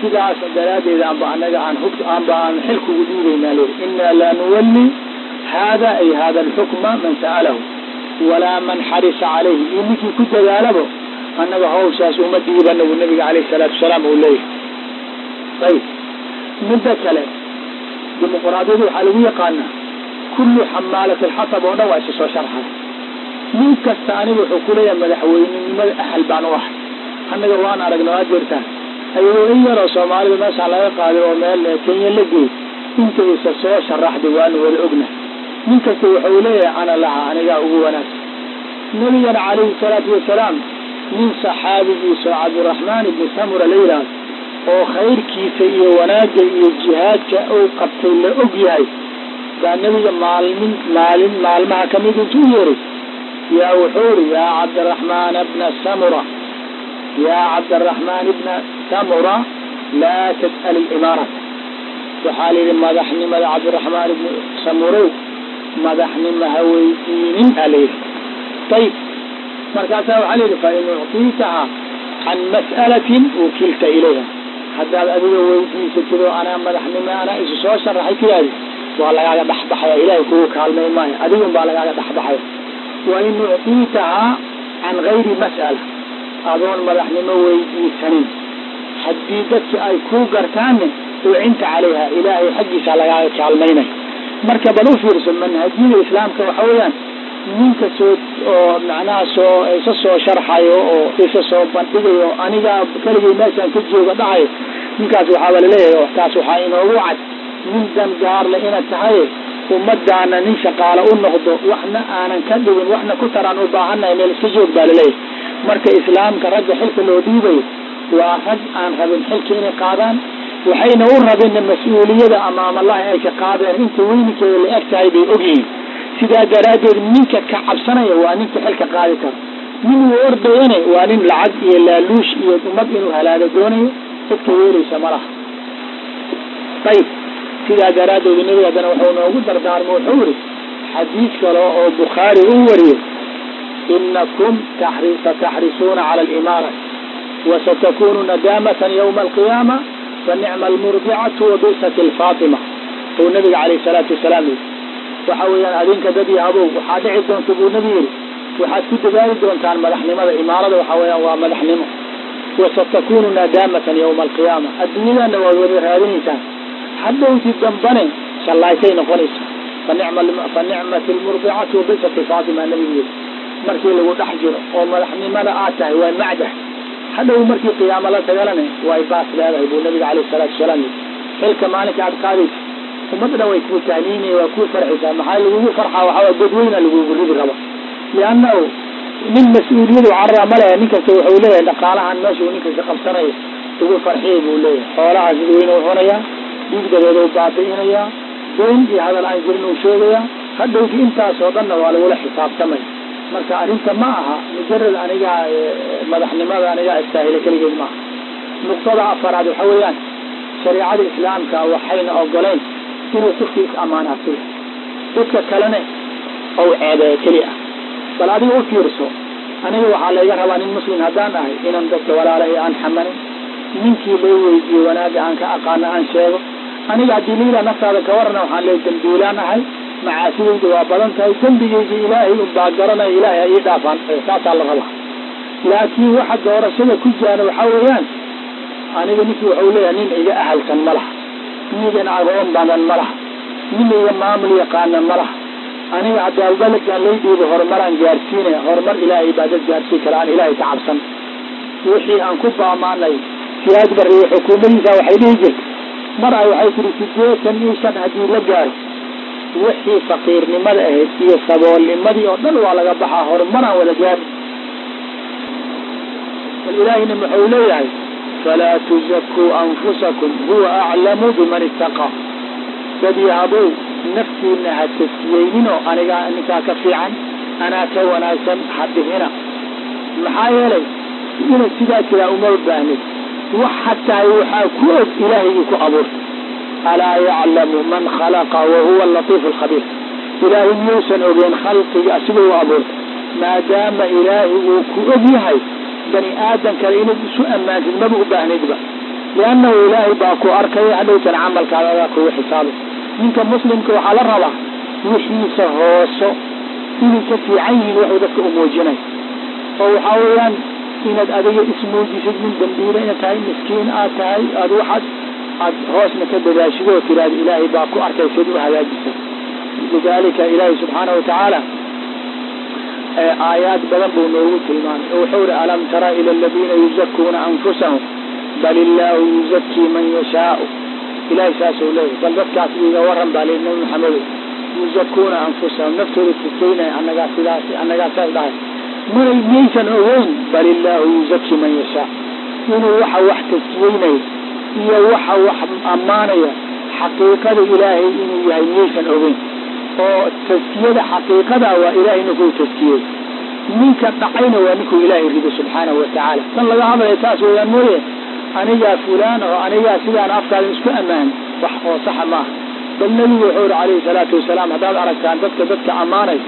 sidaas daraaddeed aanba anaga aan hub aanba aan xilkugu dhiibaynaa layidhi inaa laa nuwalli hada ay hada alxukma man sa'alahu walaa man xarisa calayhi iyo ninkii ku dadaalabo annaga hawshaas uma dhiibana buu nabiga calayhi salaatu wasalaam uu leeyahay. Ayib. Midda kale dimuqraadiyadu waxaa lagu yaqaanaa kullu xamaalati alxatab oo dhan waa isa soo sharxay nin kasta aniga wuxuu kuleeyahay madaxweynenimada ahal baan u ahay annaga waan aragna waad jirtaan ayadoo in yaroo soomaalida meeshaan laga qaaday oo meel kenya la geey inta isa soo sharaxday waanu wada ogna. Nin kasta wuxuu leeyahay ana laha anigaa ugu wanaagsan nabigana calayhi salaatu wasalaam nin saxaabigiisa cabdiraxmaan ibni samura la yidhaahdo oo khayrkiisa iyo wanaagga iyo jihaadka uu qabtay la og yahay. Baa nebiga maalmin maalin maalmaha ka mid intuu yeeray yaa wuxuu uri yaa cabdiraxmaan bna samura yaa cabdiraxmaan ibna samura laa tas'al ilimaarata waxaa la yidhi madaxnimada cabdiraxmaan ibni samurow madaxnimo ha weydiinin aa la yidhi. Ayib markaasaa waxaa la yidhi fain uctiitaha can mas'alatin wukilta ilayha haddaad adiga weydiisatid oo anaa madaxnimo anaa isu soo sharaxay tiraahdi waa lagaaga dhexbaxaya ilaahay kugu kaalmay maayo adigun baa lagaaga dhexbaxaya wain uctiitahaa can gayri mas'ala. Adoon madaxnimo weydiisanin haddii dadki ay kuu gartaanne ucinta calayha ilaahay xaggiisa lagaaga kaalmaynay. Marka bal u fiirso manhajyada islaamka waxa weeyaan ninka soo oo macnaha soo isa soo sharxayo oo isa soo bandhigayo anigaa keligay meeshaan ka jooga dhahayo ninkaas waxaaba la leeyahay taas waxaa inoogu cad nin dan gaarle inaad tahay ummadaana nin shaqaalo u noqdo waxna aanan ka dhigin waxna ku taraan u baahannahay meel iska joog baa la leeyahay marka islaamka ragga xilka loo dhiibayo waa rag aan rabin xilka inay qaadaan waxayna u rabinna mas'uuliyada amaamallahi ay ka qaadeen inta weyninkeeda la eg tahay bay ogyihiin sidaa daraaddeed ninka ka cabsanaya waa ninka xilka qaadi karo nin uu ordayane waa nin lacag iyo laaluush iyo ummad inuu halaago doonayo dadka yeelaysa ma laha. Ayib sidaa daraaddeed nebiga haddana wuxuu noogu dardaarmo wuxuu yidhi xadiid kale oo bukhaari u wariyo inakum sataxrisuuna cala alimaara wasatakunu nadaamatan yawma alqiyaama fanicma almurdicatu wabisat alfaatima uu nabiga calayhi salaatu wasalaam yidhi waxa weeyaan adinka dad iyo habow waxaa dhici doonta buu nebi yidhi. Waxaad ku dadaali doontaan madaxnimada imaarada waxa weeyaan waa madaxnimo. Wasatakunu nadaamatan yawma alqiyaama adduunyadana waad wada raadinaysaan hadhowti dambane shallaaytay noqonaysaa. Fa nicmati lmurdicatu wabisati faatima nabigu yiri markii lagu dhex jiro oo madaxnimada aad tahay waa macdah. Hadhow markii qiyaamo la tagalane way baas leedahay buu nabiga alayh salaatu wasalaam yiri xilka maalinka aad qaadaysa ummadda dhan way kuu tahniinaya waa kuu farxaysaa maxaa lagugu farxaa? Waxaa godweyna lagugu ridi raba liannahu nin mas'uuliyadu carara ma lehe nin kasta wuxuu leeyahay dhaqaalahan meesha uu nin kasta qabsanayo ugu farxiyay buu leeyahay. Xoolahaas dadweyne u cunayaa dhiigdadeeda u baabi'inayaa dayn iyo hadal aan jirin uu sheegayaa hadhowti intaasoo dhanna waa lagula xisaabtamaya marka arrinta ma aha mujarad anigaa madaxnimada anigaa istaahila keligeed maaha nuqtada afaraad waxa weeyaan shareicada islaamka waxayna ogoleyn inuu qofkii is ammaanaatay dadka kalene ou ceebeeyo keli ah. Bal adiga u fiirso aniga waxaa layga rabaa nin muslim haddaan ahay inaan dadka walaalahay aan xamanin. Ninkii lay weydiiye wanaaga aan ka aqaano aan sheego. Aniga haddii layidhaha naftaada ka warana waxaan leey dambiilaan ahay. Macaasidayda waa badan tahay. Dembigayga ilaahay unbaa garanaya ilaahay ii dhaafaan. Saasaa la rabaa. Laakiin waxa doorashada ku jiraan waxaa weeyaan aniga ninkii waxau leeyahay nin iga ahalsan ma laha nin igan agoon badan ma laha nin iga maamul yaqaana ma laha aniga cadaalbaledkaan lay dhiiba horumaraan gaarsiinaya horumar ilaahay baa dad gaarsiin kara aan ilaahay ka cabsan. Wixii aan ku baamaanay siyaad bariye xukuumadiisa waxay dhihi jirta mar ay waxay tihi sideetan iyo shan haddii la gaaro. Wixii faqiirnimada ahayd iyo saboolnimadii oo dhan waa laga baxaa horumaraan wada gaari bal ilaahayna muxuu leeyahay falaa tuzakuu anfusakum huwa aclamu biman ittaqaa dad yahabow naftiina ha taskiyeyninoo anigaa ninkaa ka fiican anaa ka wanaagsan ha dhihina maxaa yeelay inaad sidaa tiraa uma baahnid waxa tahay waxaa ku og ilaahigii ku abuurtay alaa yaclamu man khalaqa wahuwa alatiifu alkhabiir ilaahay miyuusan ogeen khalqiga asigoo u abuurtay maadaama ilaahi uu ku og yahay bani aadan kale inaad isu ammaantid maba u baahnaydba. Liannahu ilaahay baa ku arkaya hadhowtan camalkaada adaa kugu xisaabay ninka muslimka waxaa la rabaa wixiisa hooso inay ka fiican yihiin waxuu dadka u muujinay. Oo waxaa weeyaan inaad adiga ismuujisid min dambiile inaad tahay miskiin aad tahay aad waxaad aad hoosna ka dadaashid oo tiraahda ilaahay baa ku arkay sid u hagaajisa lidalika ilaahay subxaanahu watacaala aayaad badan buu noogu tilmaamay oo wuxuu ihi alam tara ila aladiina yuzakuuna anfusahum? Bal illaahu yuzakii man yashaau. Ilahay saasuu leeyahy bal dadkaas iiga waran baa lii nabi maxamedo yuzakuuna anfusahum. Naftooda taskaynaya annagaa sidaas annagaa saas dhahay. Manay miyaysan ogeyn bal illaahu yuzakii man yashaa inuu waxa wax taskiyeynayo iyo waxa wax ammaanaya xaqiiqada ilaahay inuu yahay miyaysan ogeyn oo taskiyada xaqiiqada waa ilaahay ninkuu taskiyey ninka dhacayna waa ninkuu ilaahay rido subxaanahu watacaala tan laga hadlaya taas weeyaan mooye anigaa fulaan oo anigaa sidaan afkaada isku ammaan. Wax oo saxa maaha bal nebigu wuxuu ihi calayhi salaatu wasalaam haddaad aragtaan dadka dadka ammaanay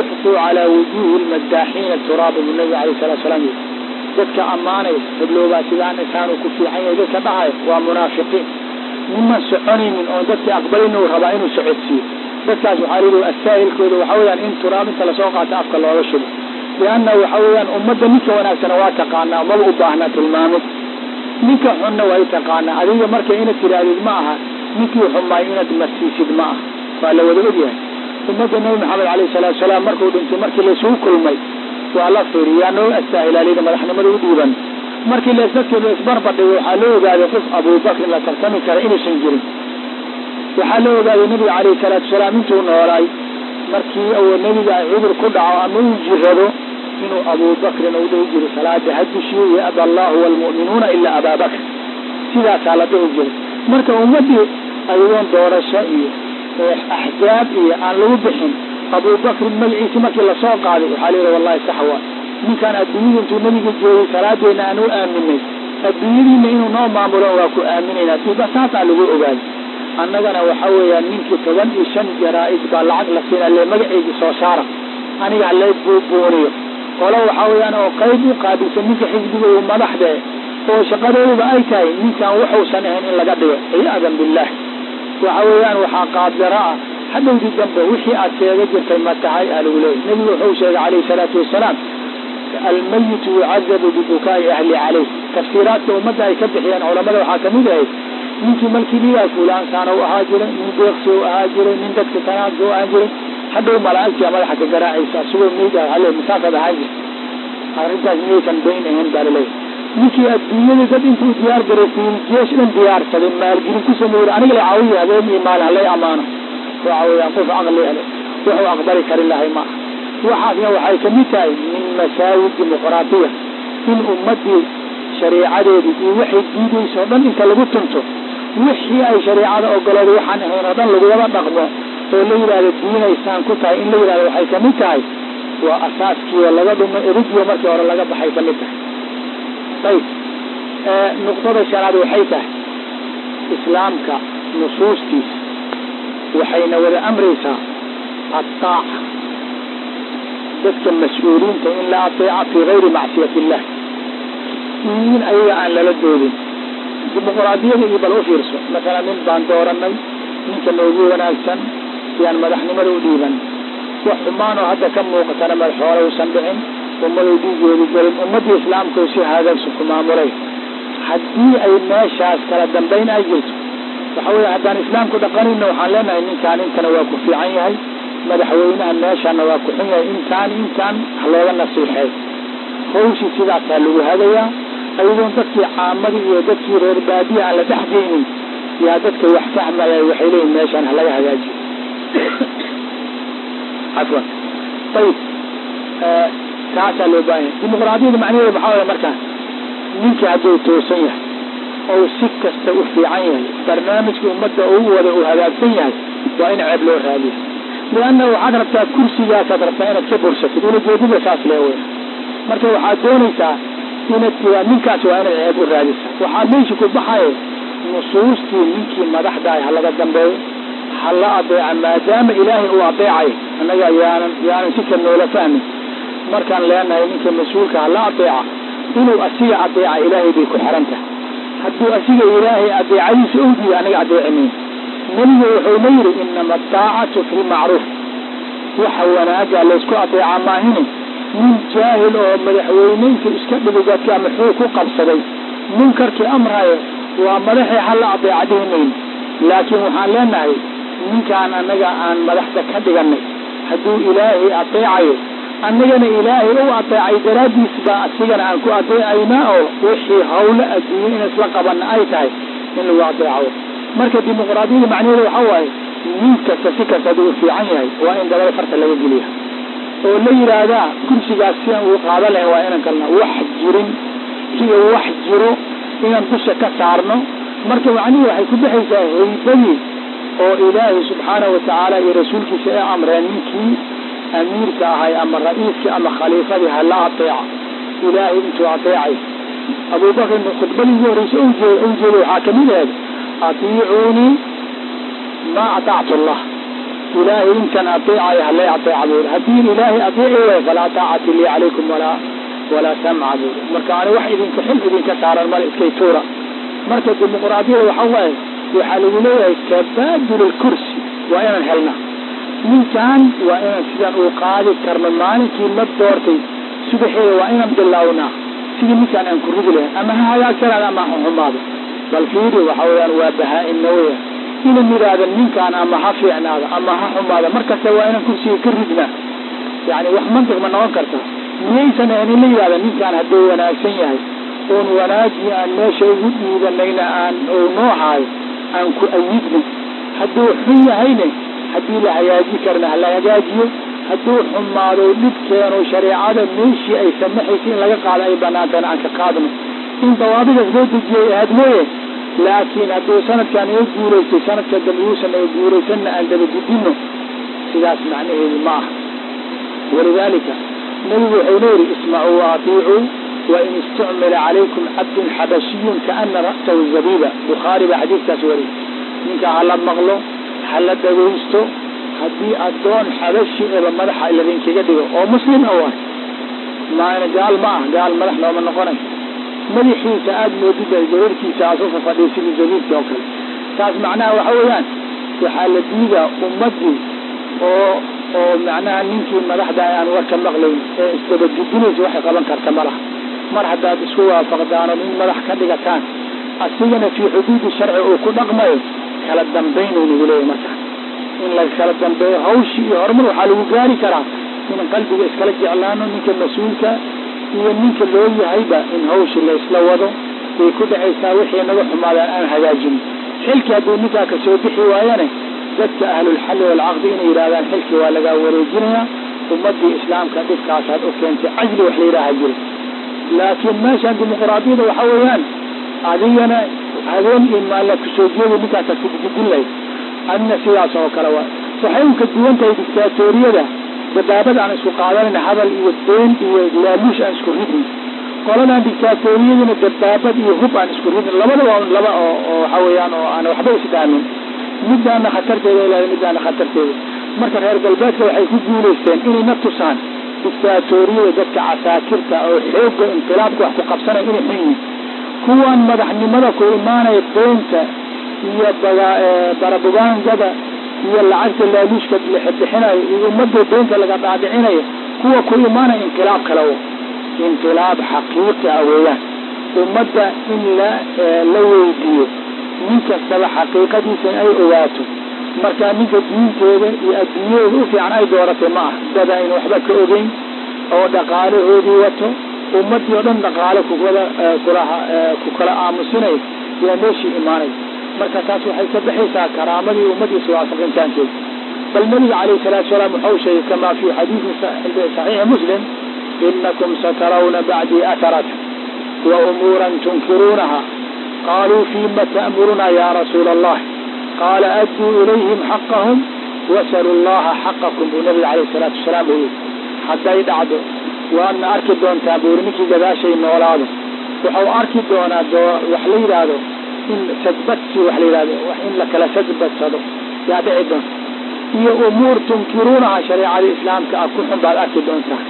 uxtuu calaa wujuuhi lmadaaxiina turaaba buu nabiga alayh salatu salaam yiri dadka ammaanay hebloobaa sidaan isaanuu ku fiican yahay dadka dhahayo waa munaafiqiin. Niman soconaynin oon dadka aqbalin uu rabaa inuu socodsiiyo dadkaas waxaa lihi astaahilkooda waxaa weeyaan in turaab inta la soo qaato afka looga shubo. Lianna waxa weeyaan ummadda ninka wanaagsana waa taqaanaa maba u baahnaa tilmaamid ninka xunna way taqaanaa adiga marka inaad tihaahdid ma aha ninkii xumaay inaad marsiisid ma aha. Waa la wada ogyahay ummadda nebi maxamed alayhi salaatu salaam markuu dhintay markii laysugu kulmay waa la fiiri yaa noo astaahilaalida madaxnimada u dhiiban. Markii lasdadkii la isbarbadhigay waxaa la ogaaday qof abubakrin la tartami kara inuusan jirin waxaa la ogaaday nabiga calayhi salaatu salaam intuu noolaay markii uu nebiga cudur ku dhaco ama uu jirado inuu abubakrin u dhihi jiray salaada hadishiyo yaaba allahu walmu'minuuna ilaa abaa bakr. Sidaasaa la dhihi jiray. Marka ummaddii ayadoon doorasho iyo axzaab iyo aan lagu bixin abubakrin magaciisi markii la soo qaaday waxaa la yidhi wallahi sax waa ninkaan adduunyada intuu nabiga joogay salaadeena aan u aaminay adduunyadiina inuu noo maamulo waa ku aaminaynaa diba saasaa lagu ogaaday annagana waxa weeyaan ninkii toban iyo shan jaraa-id baa lacag la siina le magaceygi soo saara. Aniga halay buubuuniyo qolo waxaa weeyaan oo qayb u qaabilsan ninka xisbiga uu madaxde oo shaqadooduba ay tahay ninkaan wuxuusan ahayn in laga dhigo. Ciyadan billah waxa weeyaan waxaa qaadaro ah hadhowdii dambe wixii aad sheega jirtay ma tahay aa lagu leeyay nebigu wuxuu sheegay calayhi salaatu wasalaam almayitu yucadabu bibukaa'i ahli caleyh tafsiiraadka ummadda ay ka bixiyeen culamada waxaa ka mid ahayd ninkii malkii dhiigaa fuulaansaana u ahaa jiray nin deeqsi u ahaa jiray nin dadka tanaadka u ahaan jiray hadhow malaa'igtia madaxa ka garaacaysa asagoo meyd ah masaasaad ahaan jirta arrintaas miyaysan bayn ahayn baa la leeyahay ninkii adduunyada dad intuu diyaar garaysiin jeesh dhan diyaarsaday maalgelin ku sameeyey aniga la caawiya habeen iyo maalin halay amaano. Waxa weeyaan qof caqli hele wuxuu aqbali karin lahay ma aha. Waxaasna waxay ka mid tahay min masaawid dimuqraatiya in ummadii shareecadeedii iyo waxay diidayso o dhan inta lagu tunto wixii ay shareecada ogolooda waxaan ahayn oo dhan lagulaba dhaqmo oo la yidhahdo diinaysaan ku tahay in la yidhahdo waxay ka mid tahay waa asaaskiioo laga dhumo erigiyo markii hore laga baxay ka mid tahay. Ayib nuqdada shanaad waxay tahay islaamka nusuustiisa waxayna wada amraysaa ataaca dadka mas'uuliinta in la ateeca fii gayri macsiyati illah in ayaga aan lala doodin dimuqraadiyada iyo bal u fiirso masalan nin baan dooranay ninka noogu wanaagsan yaan madaxnimada u dhiiban. Wax xumaan oo hadda ka muuqatana madaxoole usan dhicin ummaday dhiigeedi gelin ummaddii islaamka si hagaagsan ku maamulay haddii ay meeshaas kala dambayn ay jirto waxa weya haddaan islaamku dhaqanayna waxaan leenahay ninkaan intana waa ku fiican yahay madaxweynaha meeshana waa ku xun yahay. Intaan intaan ha looga nasiixeey hawshii sidaasaa lagu hadayaa ayadoon dadkii caamadii iyo dadkii reer baadiya aan la dhexgeynin. Yaa dadka wax fahmaya waxay leeyihiin meeshaan halaga hagaajiyo cafwan. Ayib taasaa loo baahanya dimuqraadiyada macnaheeda maxaa waya markaan ninkii hadduu toosan yahay ou si kasta u fiican yahay barnaamijka ummadda uu wada uu hagaagsan yahay waa in ceeb loo raadiya lianna waxaad rabtaa kursigaasaad rabtaa inaad ka bursatid ulajeedada saas lee wey marka waxaad doonaysaa tiraa ninkaas waa inaad ceeb u raadisa. Waxaa meesha ku baxaye nusuustii ninkii madaxdahay ha laga dambeeyo ha la adeeca maadaama ilaahay uu adeecay annaga yaanan yaanan si kal noola fahmin. Markaan leenahay ninka mas'uulka ha la adeeca inuu asiga adeeca ilaahay bay ku xiran tahay hadduu asiga ilaahay adeecadiisa owdiya aniga adeecimayn nebiga wuxuuna yidhi inama ataacatu fi lmacruuf waxa wanaaga laysku adeeca maahine nin jaahil oo madaxweyne intuu iska ama xoog ku qabsaday munkarkii amrayo waa madaxii hala adeeca dhihimayn laakiin waxaan leenahay ninkaan annaga aan madaxda ka dhiganay hadduu ilaahay adeecayo annagana ilaahay u adeecay daraaddiis baa asigana aan ku adeecaynaa oo wixii hawlo adduunye in isla qabanna ay tahay in lagu adeeco marka dimuqraadiyada macnaheeda waxaa waaye nin kasta si kasta hadduu u fiican yahay waa in dabada farta laga geliya oo la yidhaahdaa kursigaas sidan uu qaadan lahayn waa inaan kalna wax jirin. Iyo wax jiro inaan dusha ka saarno. Marka macnihii waxay ku baxaysaa haybadii oo ilaahay subxaanahu watacaala iyo rasuulkiisa ee amreen ninkii amiirka ahay ama ra'iiskii ama khaliifadii hala adeeca ilaahay intuu adeecay abubakrin khudbadii ugu horreysa u jeed u jeeday waxaa ka mid ahayd atiicuunii maa atactu allah ilaahay intan adeecayo halay adeeca buuri haddii ilaahay adeeci waay falaa taacati lii calaykum walaa walaa samca buuri marka ani wax idinka xil idinka saaran male iskay tuura marka dimuqraadiyada waxa waaye waxaa lagu leeyahay tabaadul lkursi waa inaan helna ninkan waa inaan sidan uu qaadi karno maalinkii la doortay subaxeeda waa inaan bilownaa sidii ninkaan aan ku ridi lahayn ama ha hagaagsanaado ama ha xumaado bal fiiri waxa weeyaan waa bahaa-imna weya inan yidhaahda ninkaan ama ha fiicnaado ama ha xumaado. Markasta waa inaan kursiga ka ridnaa yani wax mantiq ma noqon karta miyaysan ahayn in la yidhahda ninkaan hadduu wanaagsan yahay. Oon wanaagii aan meesha ugu dhiibanayna aan ou noo haayo aan ku ayidno hadduu xun yahayne haddii la hagaaji karna hala hagaajiyo. Hadduu xumaado dhib keeno shareecada meeshii ay samaxaysa in laga qaado ay banaantana aan ka qaadno. In dawaabidaas loo dejiyay ahaad mooye laakiin hadduu sanadkan ee guulaystay sanadka dambe yuusan ee guulaysanna aan dabagudino sidaas macnaheedu ma aha. Walidaalika nabigu wuxuu leyihi ismacuu waatiicuu wain istucmila calaykum cabdun xabashiyun kaana ra'sahu zabiba bukhaari baa xadiidkaas wariy ninka hala maqlo hala dhagaysto haddii addoon xabashi eba madaxa ladinkaga dhigo oo muslim a waay. Maana gaal ma ah gaal madax looma noqonay madaxiisa aada moodida jarirkiisa asufa fadhiya sidii zabiibki oo kale. Taas macnaha waxa weeyaan waxaa la diidaa ummadii oo oo macnaha ninkii madaxda aan warka maqlayn ee isdabagudinaysa waxay qaban karta ma laha mar haddaad isku waafaqdaan oo in madax ka dhigataan asigana fii xuduudi sharci uu ku dhaqmayo kala dambaynuu nagu leeyahy marka. In la kala dambeeyo hawshi iyo horumar waxaa lagu gaari karaa in qalbiga iskala jeclaano ninka mas'uulka iyo ninka loo yahayba in hawshi la isla wado way ku dhexaysaa wixii naga xumaadaan aan hagaajin. Xilki hadduu ninkaa ka soo bixi waayane dadka ahlulxalli walcaqdi inay yidhahdaan xilki waa lagaa wareejinayaa ummadii islaamka dhibkaasaad u keentay cajli wax la yidhaaha jiro laakiin meeshaan dimuquraadiyada waxa weeyaan adigana habeen iyo maalla ku soo jeedi ninkaasaad kugudin lahayd. Adina sidaas oo kale waay waxay u duwan tahay dictaatoriyada dabaabad aan isku qaadanin hadal iyo been iyo laaluush aan isku ridin. Qoladan dictaatoriyadina dabaabad iyo hub aan isku ridin. Labadaba laba oo oo waxa weeyaan oo aan waxba isdaamin midaana khatarteeda ilahay midaana khatarteeda. Marka reer galbeedka waxay ku guulaysteen inay na tusaan dictaatoriyada dadka casaakirta oo xooga inqilaabka wax ku qabsanaya inay xun yihiin kuwan madaxnimada ku imaanaya beenta iyo barabugaangada iyo lacagta laaluushka bixinayo iyo ummadda beenta laga dhaadhicinayo kuwa ku imaanaya inqilaab kale o inqilaab xaqiiqi ah weeyaan. Ummadda in la la weydiiyo nin kastaba xaqiiqadiisa in ay ogaato markaa ninka diinteeda iyo adduunyadeeda u fiican ay dooratay ma ah dad aynu waxba ka ogeyn oo dhaqaalahoodii wato ummadii oo dhan dhaqaale kuwada kulaha ku kala aamusinayo yaa meeshii imaanay marka taas waxay ka baxaysaa karaamadii ummadiisa waafaqintaankeeda bal nabiga calayhi salaatu salaam wuxuu sheegay kamaa fi xadiidi saxiixi muslim inakum satarawna bacdii atharat wa umuuran tunkiruunaha. Qaaluu fima ta'muruna ya rasuula allah qaala adduu ilayhim xaqahum wasalu llaha xaqakum buu nabiga calayhi salaatu wasalaam u yidhi. Hadday dhacdo waadna arki doontaa buuri ninkii gadaashay noolaado. Wuxuu arki doonaa doo wax la yidhaahdo in sadbadsi wax la yidhahdo in la kala sadbadsado yaa dhici doonta. Iyo umuur tunkiruunaha shareecada islaamka ah ku xun baad arki doontaa.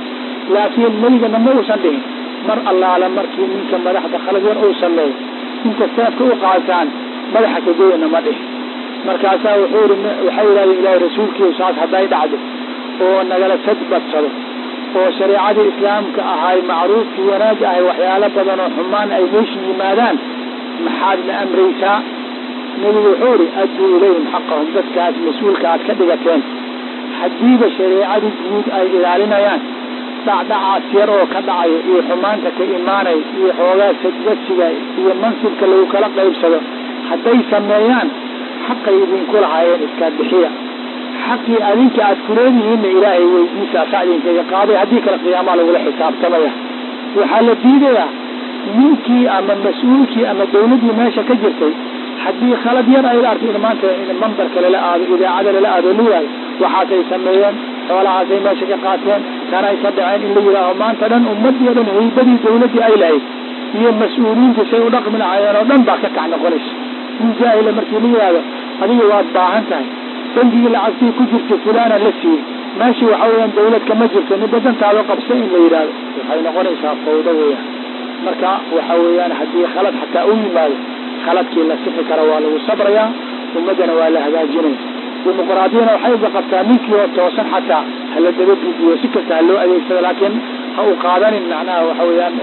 Laakiin nebigana ma uusan dhihin mar allaala markii ninka madaxda khalad yar uu sameeyo inta seefka u qaataan madaxa kagoyana ma dhihin markaasaa wuxuu waxay yidhahdeen ilaahay rasuulkiiu saas hadday dhacdo oo nagala sadbadsado oo shareecadii islaamka ahay macruufkii wanaag ahay waxyaalo badan oo xumaan ay meesha yimaadaan maxaad na amraysaa? Nebigu wuxuu idhi adduu ilayhim xaqahum dadkaas mas'uulka aad ka dhigateen. Haddiiba shareecadii guud ay ilaalinayaan. Dhacdhacaas yar oo ka dhacayo iyo xumaanta ka imaanay iyo xoogaa sadbadsiga iyo mansibka lagu kala qaybsado hadday sameeyaan xaqay idinku lahaayeen iska bixiya. Xaqii adinka aad kuleedihiinna ilaahay weydiisa asaa idinkaga qaaday haddii kale qiyaamaa lagula xisaabtamaya. Waxaa la diidayaa ninkii ama mas'uulkii ama dawladdii meesha ka jirtay haddii khalad yar ay in maanta mambarka lala aado idaacada lala aado la yidhahdo waxaasay sameeyeen xoolahaasay meesha ka qaateen kanay ka dhaceen in la yidhaaho maanta dhan ummadii o dhan haybadii dawladdii ay lahayd iyo mas'uuliyiintii say u dhaqmi lahaayeen oo dhan baa ka kac noqonaysa nin jaahila markii la yidhaahdo adiga waad baahan tahay bangigii lacagtii ku jirtay fulaana la siiyey meeshii waxa weeyaan dawlad kama jirto nin badantaado qabsa in la yidhaahdo waxay noqonaysaa fawdo weeyaan marka waxa weeyaan haddii khalad xataa u yimaado khaladkii la sixi kara waa lagu sabrayaa ummaddana waa la hagaajinaya dimuqraadiyana waxay uga qabtaa ninkii oo toosan xataa hala dabagidiyo si kasta ha loo adeegsado laakiin ha u qaadanin macnaha waxa weeyaan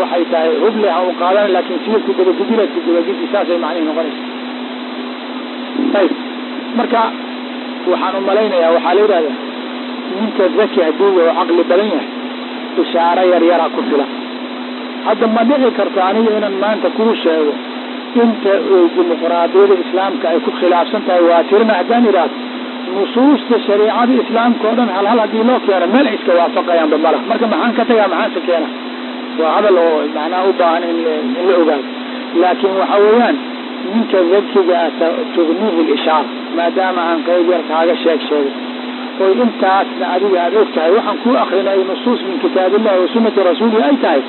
waxay tahay huble ha u qaadanin laakin siirku dabagidinadku dabagidi saasay macnihi noqonaysa ayb marka waxaan u malaynayaa waxaa la yidhahdaa ninka zaki hadduu oo caqli badan yahay ishaaro yar yara ku filan hadda ma dhici karto aniga inaan maanta kuu sheego inta dimuqraadiyada islaamka ay ku khilaafsan tahay. Waa tirina haddaan idhaahdo nusuusta shareecada islaamka oo dhan hal hal haddii loo keeno meel ay iska waafaqayaanba mala marka maxaan ka tagaa maxaanse keena waa hadal oo macnaha u baahan in la ogaado. Laakiin waxa weeyaan ninka zakiga ah tugnihi lishaara maadaama aan qayb yar kaaga sheeg sheegay oy intaasna adiga aada og tahay waxaan kuu akrinay nusuus min kitaabillahi wa sunnati rasuulihi ay tahay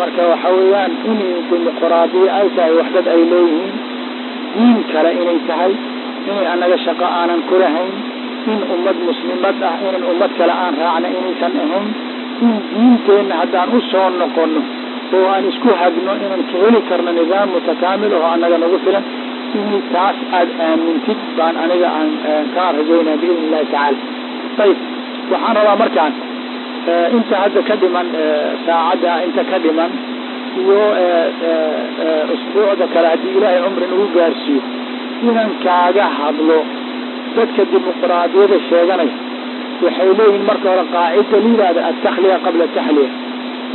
marka waxa weeyaan in dimuqraadiya ay tahay waxdad ay leeyihiin diin kale inay tahay inay annaga shaqo aanan ku lahayn in ummad muslimad ah inan ummad kale aan raacna inaysan ahayn in diinteenna haddaan u soo noqono oo aan isku hagno inaan ka heli karno nidaam mutakaamil oo annaga nagu filan inay taas aada aamintid baan aniga aan kaa rajaynaa biidn illahi tacaala. Ayib waxaan rabaa markaan inta hadda ka dhiman saacadda inta ka dhiman iyo usbuucda kale haddii ilaahay cumri nagu gaarsiiyo inaan kaaga hadlo dadka dimuqraadiyada sheeganaya waxay leeyihiin marka hore qaacida la altakhliya qabla taxliya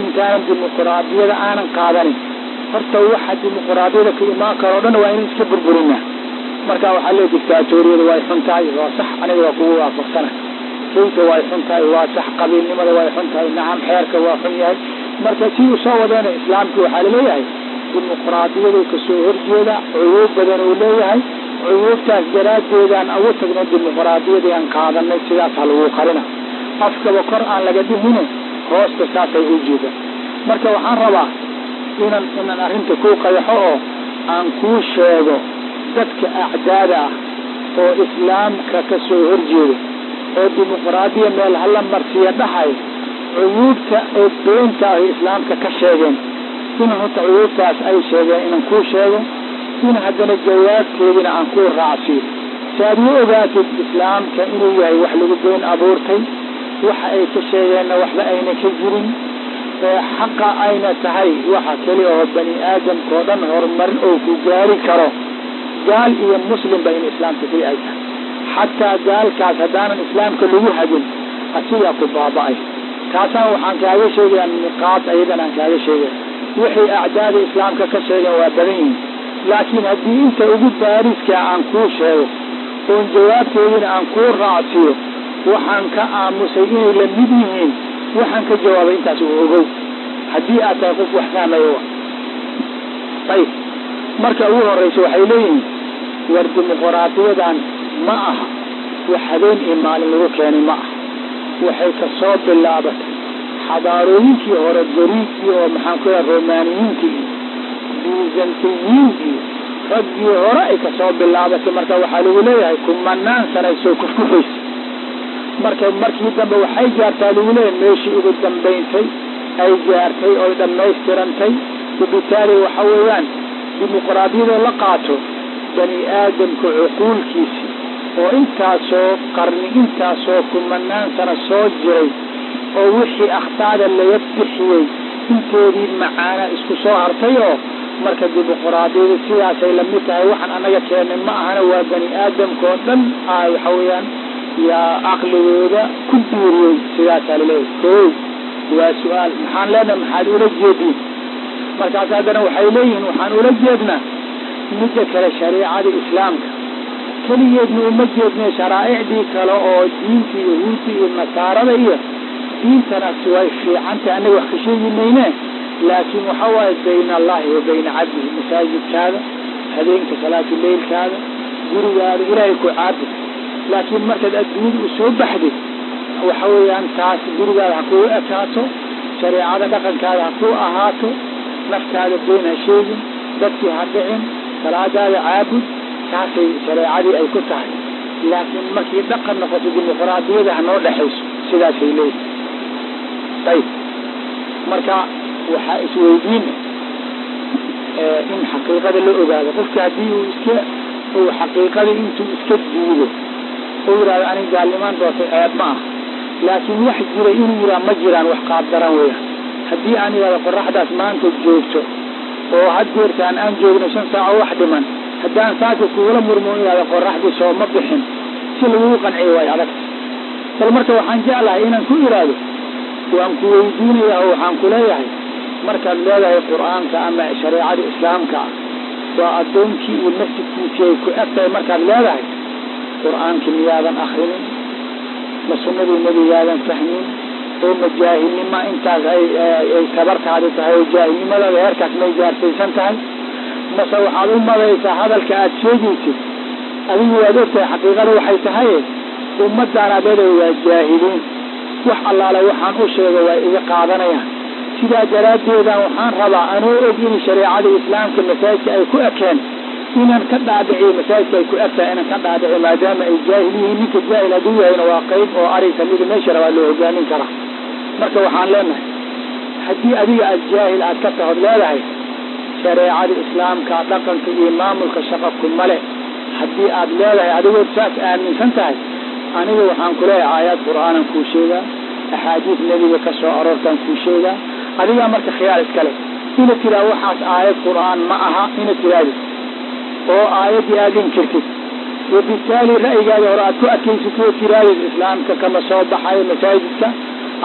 intaanan dimuqraadiyada aanan qaadanin horta waxa dimuqraadiyada ka imaan karo o dhan waa inan iska burburinaa. Marka waxaa leey dictaatoriyada way xun tahay waa sax aniga waa kugu waafaqsana kayta way xun tahay waa sax qabiilnimada way xun tahay. Nacam xeerka waa xun yahay. Marka si uu soo wadeena islaamkii waxaa la leeyahay dimuqraadiyadu ka soo horjeeda cuyuub badan uu leeyahay. Cuyuubtaas daraaddeedaan ugu tagno dimuqraadiyadii aan qaadanay sidaas ha lagu qarina. Afkaba kor aan laga dhihine hoosta saasay u jeeda. Marka waxaan rabaa inan inaan arrinta kuu qayaxo oo aan kuu sheego dadka acdaada ah oo islaamka ka soo horjeeda oo dimuqraadiya meel hala marsiya dhahay cuyuubta ay beenta ay islaamka ka sheegeen. In horta cuyuubtaas ay sheegeen inaan kuu sheego in haddana jawaabteedina aan kuu raacsiyo si aad u ogaatid islaamka inuu yahay wax lagu been abuurtay waxa ay ka sheegeenna waxba ayna ka jirin xaqa ayna tahay waxa keli oo bani aadamka oo dhan horumarin oo ku gaari karo. Gaal iyo muslimba in islaamka keli ay tahay xataa gaalkaas haddaanan islaamka lagu hadin asigaa ku baaba-ay taasaan waxaan kaaga sheegaya niqaad ayadan aan kaaga sheegaya waxay acdaada islaamka ka sheegeen waa badan yihiin laakiin haddii inta ugu baariska aan kuu sheego oon jawaabteedina aan kuu raacsiyo waxaan ka aamusay inay la mid yihiin waxaan ka jawaabay intaas u ogow haddii aad tahay qof wax fahmayo ayib marka ugu horeysa waxay leeyihiin war dimuqraadiyadan ma aha wax habeen iyo maalin lagu keenay ma aha waxay ka soo bilaabatay xadaarooyinkii hore gariigii oo maxaan ku yaha romaaniyiintii bizantiyiintii raggii hore ay ka soo bilaabatay marka waxaa lagu leeyahay kumanaan sanay soo kufkufaysa marka markii dambe waxay gaartaa lagu leeyahay meeshii ugu dambayntay ay gaartay oy dhammaystirantay. Wabitaali waxa weeyaan dimuqraadiyadoo la qaato bani aadamka cuquulkiisi oo intaasoo qarni intaasoo kumanaan sano soo jiray oo wixii akhtaada laga bixiyey inteedii macaana isku soo hartay oo marka dimuqraadiyadu sidaasay la mid tahay waxaan annaga keenay ma ahana waa bani oo dhan waxa weeyaan yaa caqligooda ku biiriyey sidaasaa la leeyahay koow waa su'aal. Maxaan leenahay maxaad ula jeediin markaas haddana waxay leeyihiin waxaan ula jeednaa. Midda kale shareicada islaamka keligeedna uma jeedne sharaa'icdii kale oo diinta yahuudda iyo nasaarada iyo diintanaas way fiicantay annaga wax ka sheegi mayne. Laakiin waxa waaye bayna allahi wa bayna cabdihi masaajidkaada habeenka salaatu leylkaada gurigaada ilaahay ku caabud laakiin markaad adduunyada u soo baxdid waxa weeyaan taas gurigaada ha kugu ekaato shareecada dhaqankaada ha kuu ahaato naftaada been ha sheegin dadkii ha dhicin salaadaada caabud taasay shareecadii ay ku tahay. Laakiin markii dhaqan noqoto dimuqraadiyada ha noo dhexayso sidaasay leeyihi ayib. Marka waxaa isweydiina in xaqiiqada la ogaado. Qofka haddii uu iska uu xaqiiqada intuu iska diido oo yidhahdo anig gaalnimaan doortay ceeb ma ah laakiin wax jira inuu yidhaha ma jiraan wax qaabdaran weeyaan haddii aan yidhahdo qoraxdaas maanta joogto oo haddeertaan aan joogno shan saaco wax dhiman haddaan saaka kugula murmo yidhahdo qoraxdii soo ma bixin si lagugu qanciyo way adagta bal marka waxaan jeclahay inaan ku idhaahdo waan ku weydiinaya oo waxaan ku leeyahay markaad leedahay qur'aanka ama shareecada islaamka ah waa addoonkii iyo masjidkiisii ay ku eg tahay markaad leedahay qur'aankii miyaadan akrinin ma sunnadii nebigaadan fahmin oo ma jaahilnima intaas ay tabartaadi tahay oo jaahilnimadaada heerkaas may gaartaysan tahay mase waxaad u madaysaa hadalka aad sheegaysid adigu waad ogtahay xaqiiqada waxay tahay ummadaan aad leedahay waa jaahiliin wax allaale waxaan u sheega waa iga qaadanayaan. Sidaa daraaddeedaan waxaan rabaa anoo og in shareecada islaamka masaajidka ay ku ekeen inaan ka dhaadhiciyo masaajidka ay ku egtahay inaan ka dhaadhiciyo maadaama ay jaahil yihiin. Ninka jaahil hadduu yahayna waa qayb oo ari kamida meesha rabaa loo hogaamin karaa marka waxaan leenahay haddii adiga aad jaahil aad ka tahod leedahay shareecada islaamka dhaqanka iyo maamulka shaqabku male haddii aad leedahay adigood saas aaminsan tahay aniga waxaan ku leeyahay aayaad qur'aanan kuu sheegaa axaadiis nebiga ka soo aroortaan kuu sheegaa adigaa marka khiyaar iskale ina tiraa waxaas aayad qur'aan ma aha ina tiraadi oo aayaddii aada inkirtid wabitaali ra'yigaada hore aad ku adkaysatid oo tiraadid islaamka kama soo baxayo masaajidka.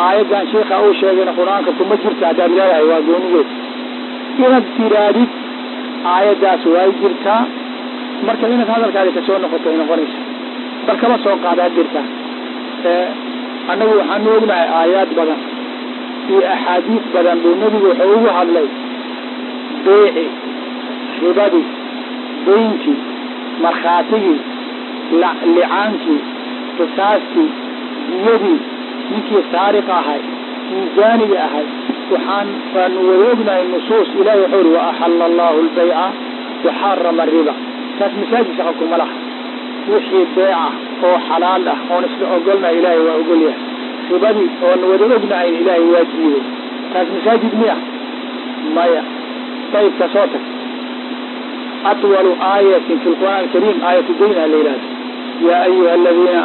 Aayaddan sheika uu sheegayna qur'aanka kuma jirta haddaad leedahay waa goonigeed inaad tiraadid aayaddaas way jirtaa marka inaad hadalkaadi ka soo noqoto ay noqonaysa bal kama soo qaadaad jirtaa annagu waxaanu ognahay aayaad badan iyo axaadiis badan buu nebigu wuxuu ugu hadlay. Beeci ribadii deynkii markhaatigii licaankii qisaastii diyadii ninkii saariq ahay miisaaniga ahay waxaan waanu wada ognahay nusuus. Ilahi wuxuu uri waaxala allahu lbayca waxarama riba. Taas masaajid shaqa kuma laha. Wixii beeca oo xalaal ah oon isla ogolnahay ilaahay waa ogolyahay ribadii oon wada ognahayn ilaahay waa diiday. Taas masaajid miya? Maya. Dayib ka soo tag. Atwalu aayatin fi lqur'aan alkariim aayatu dayn a la yidhahda yaa ayuha aladiina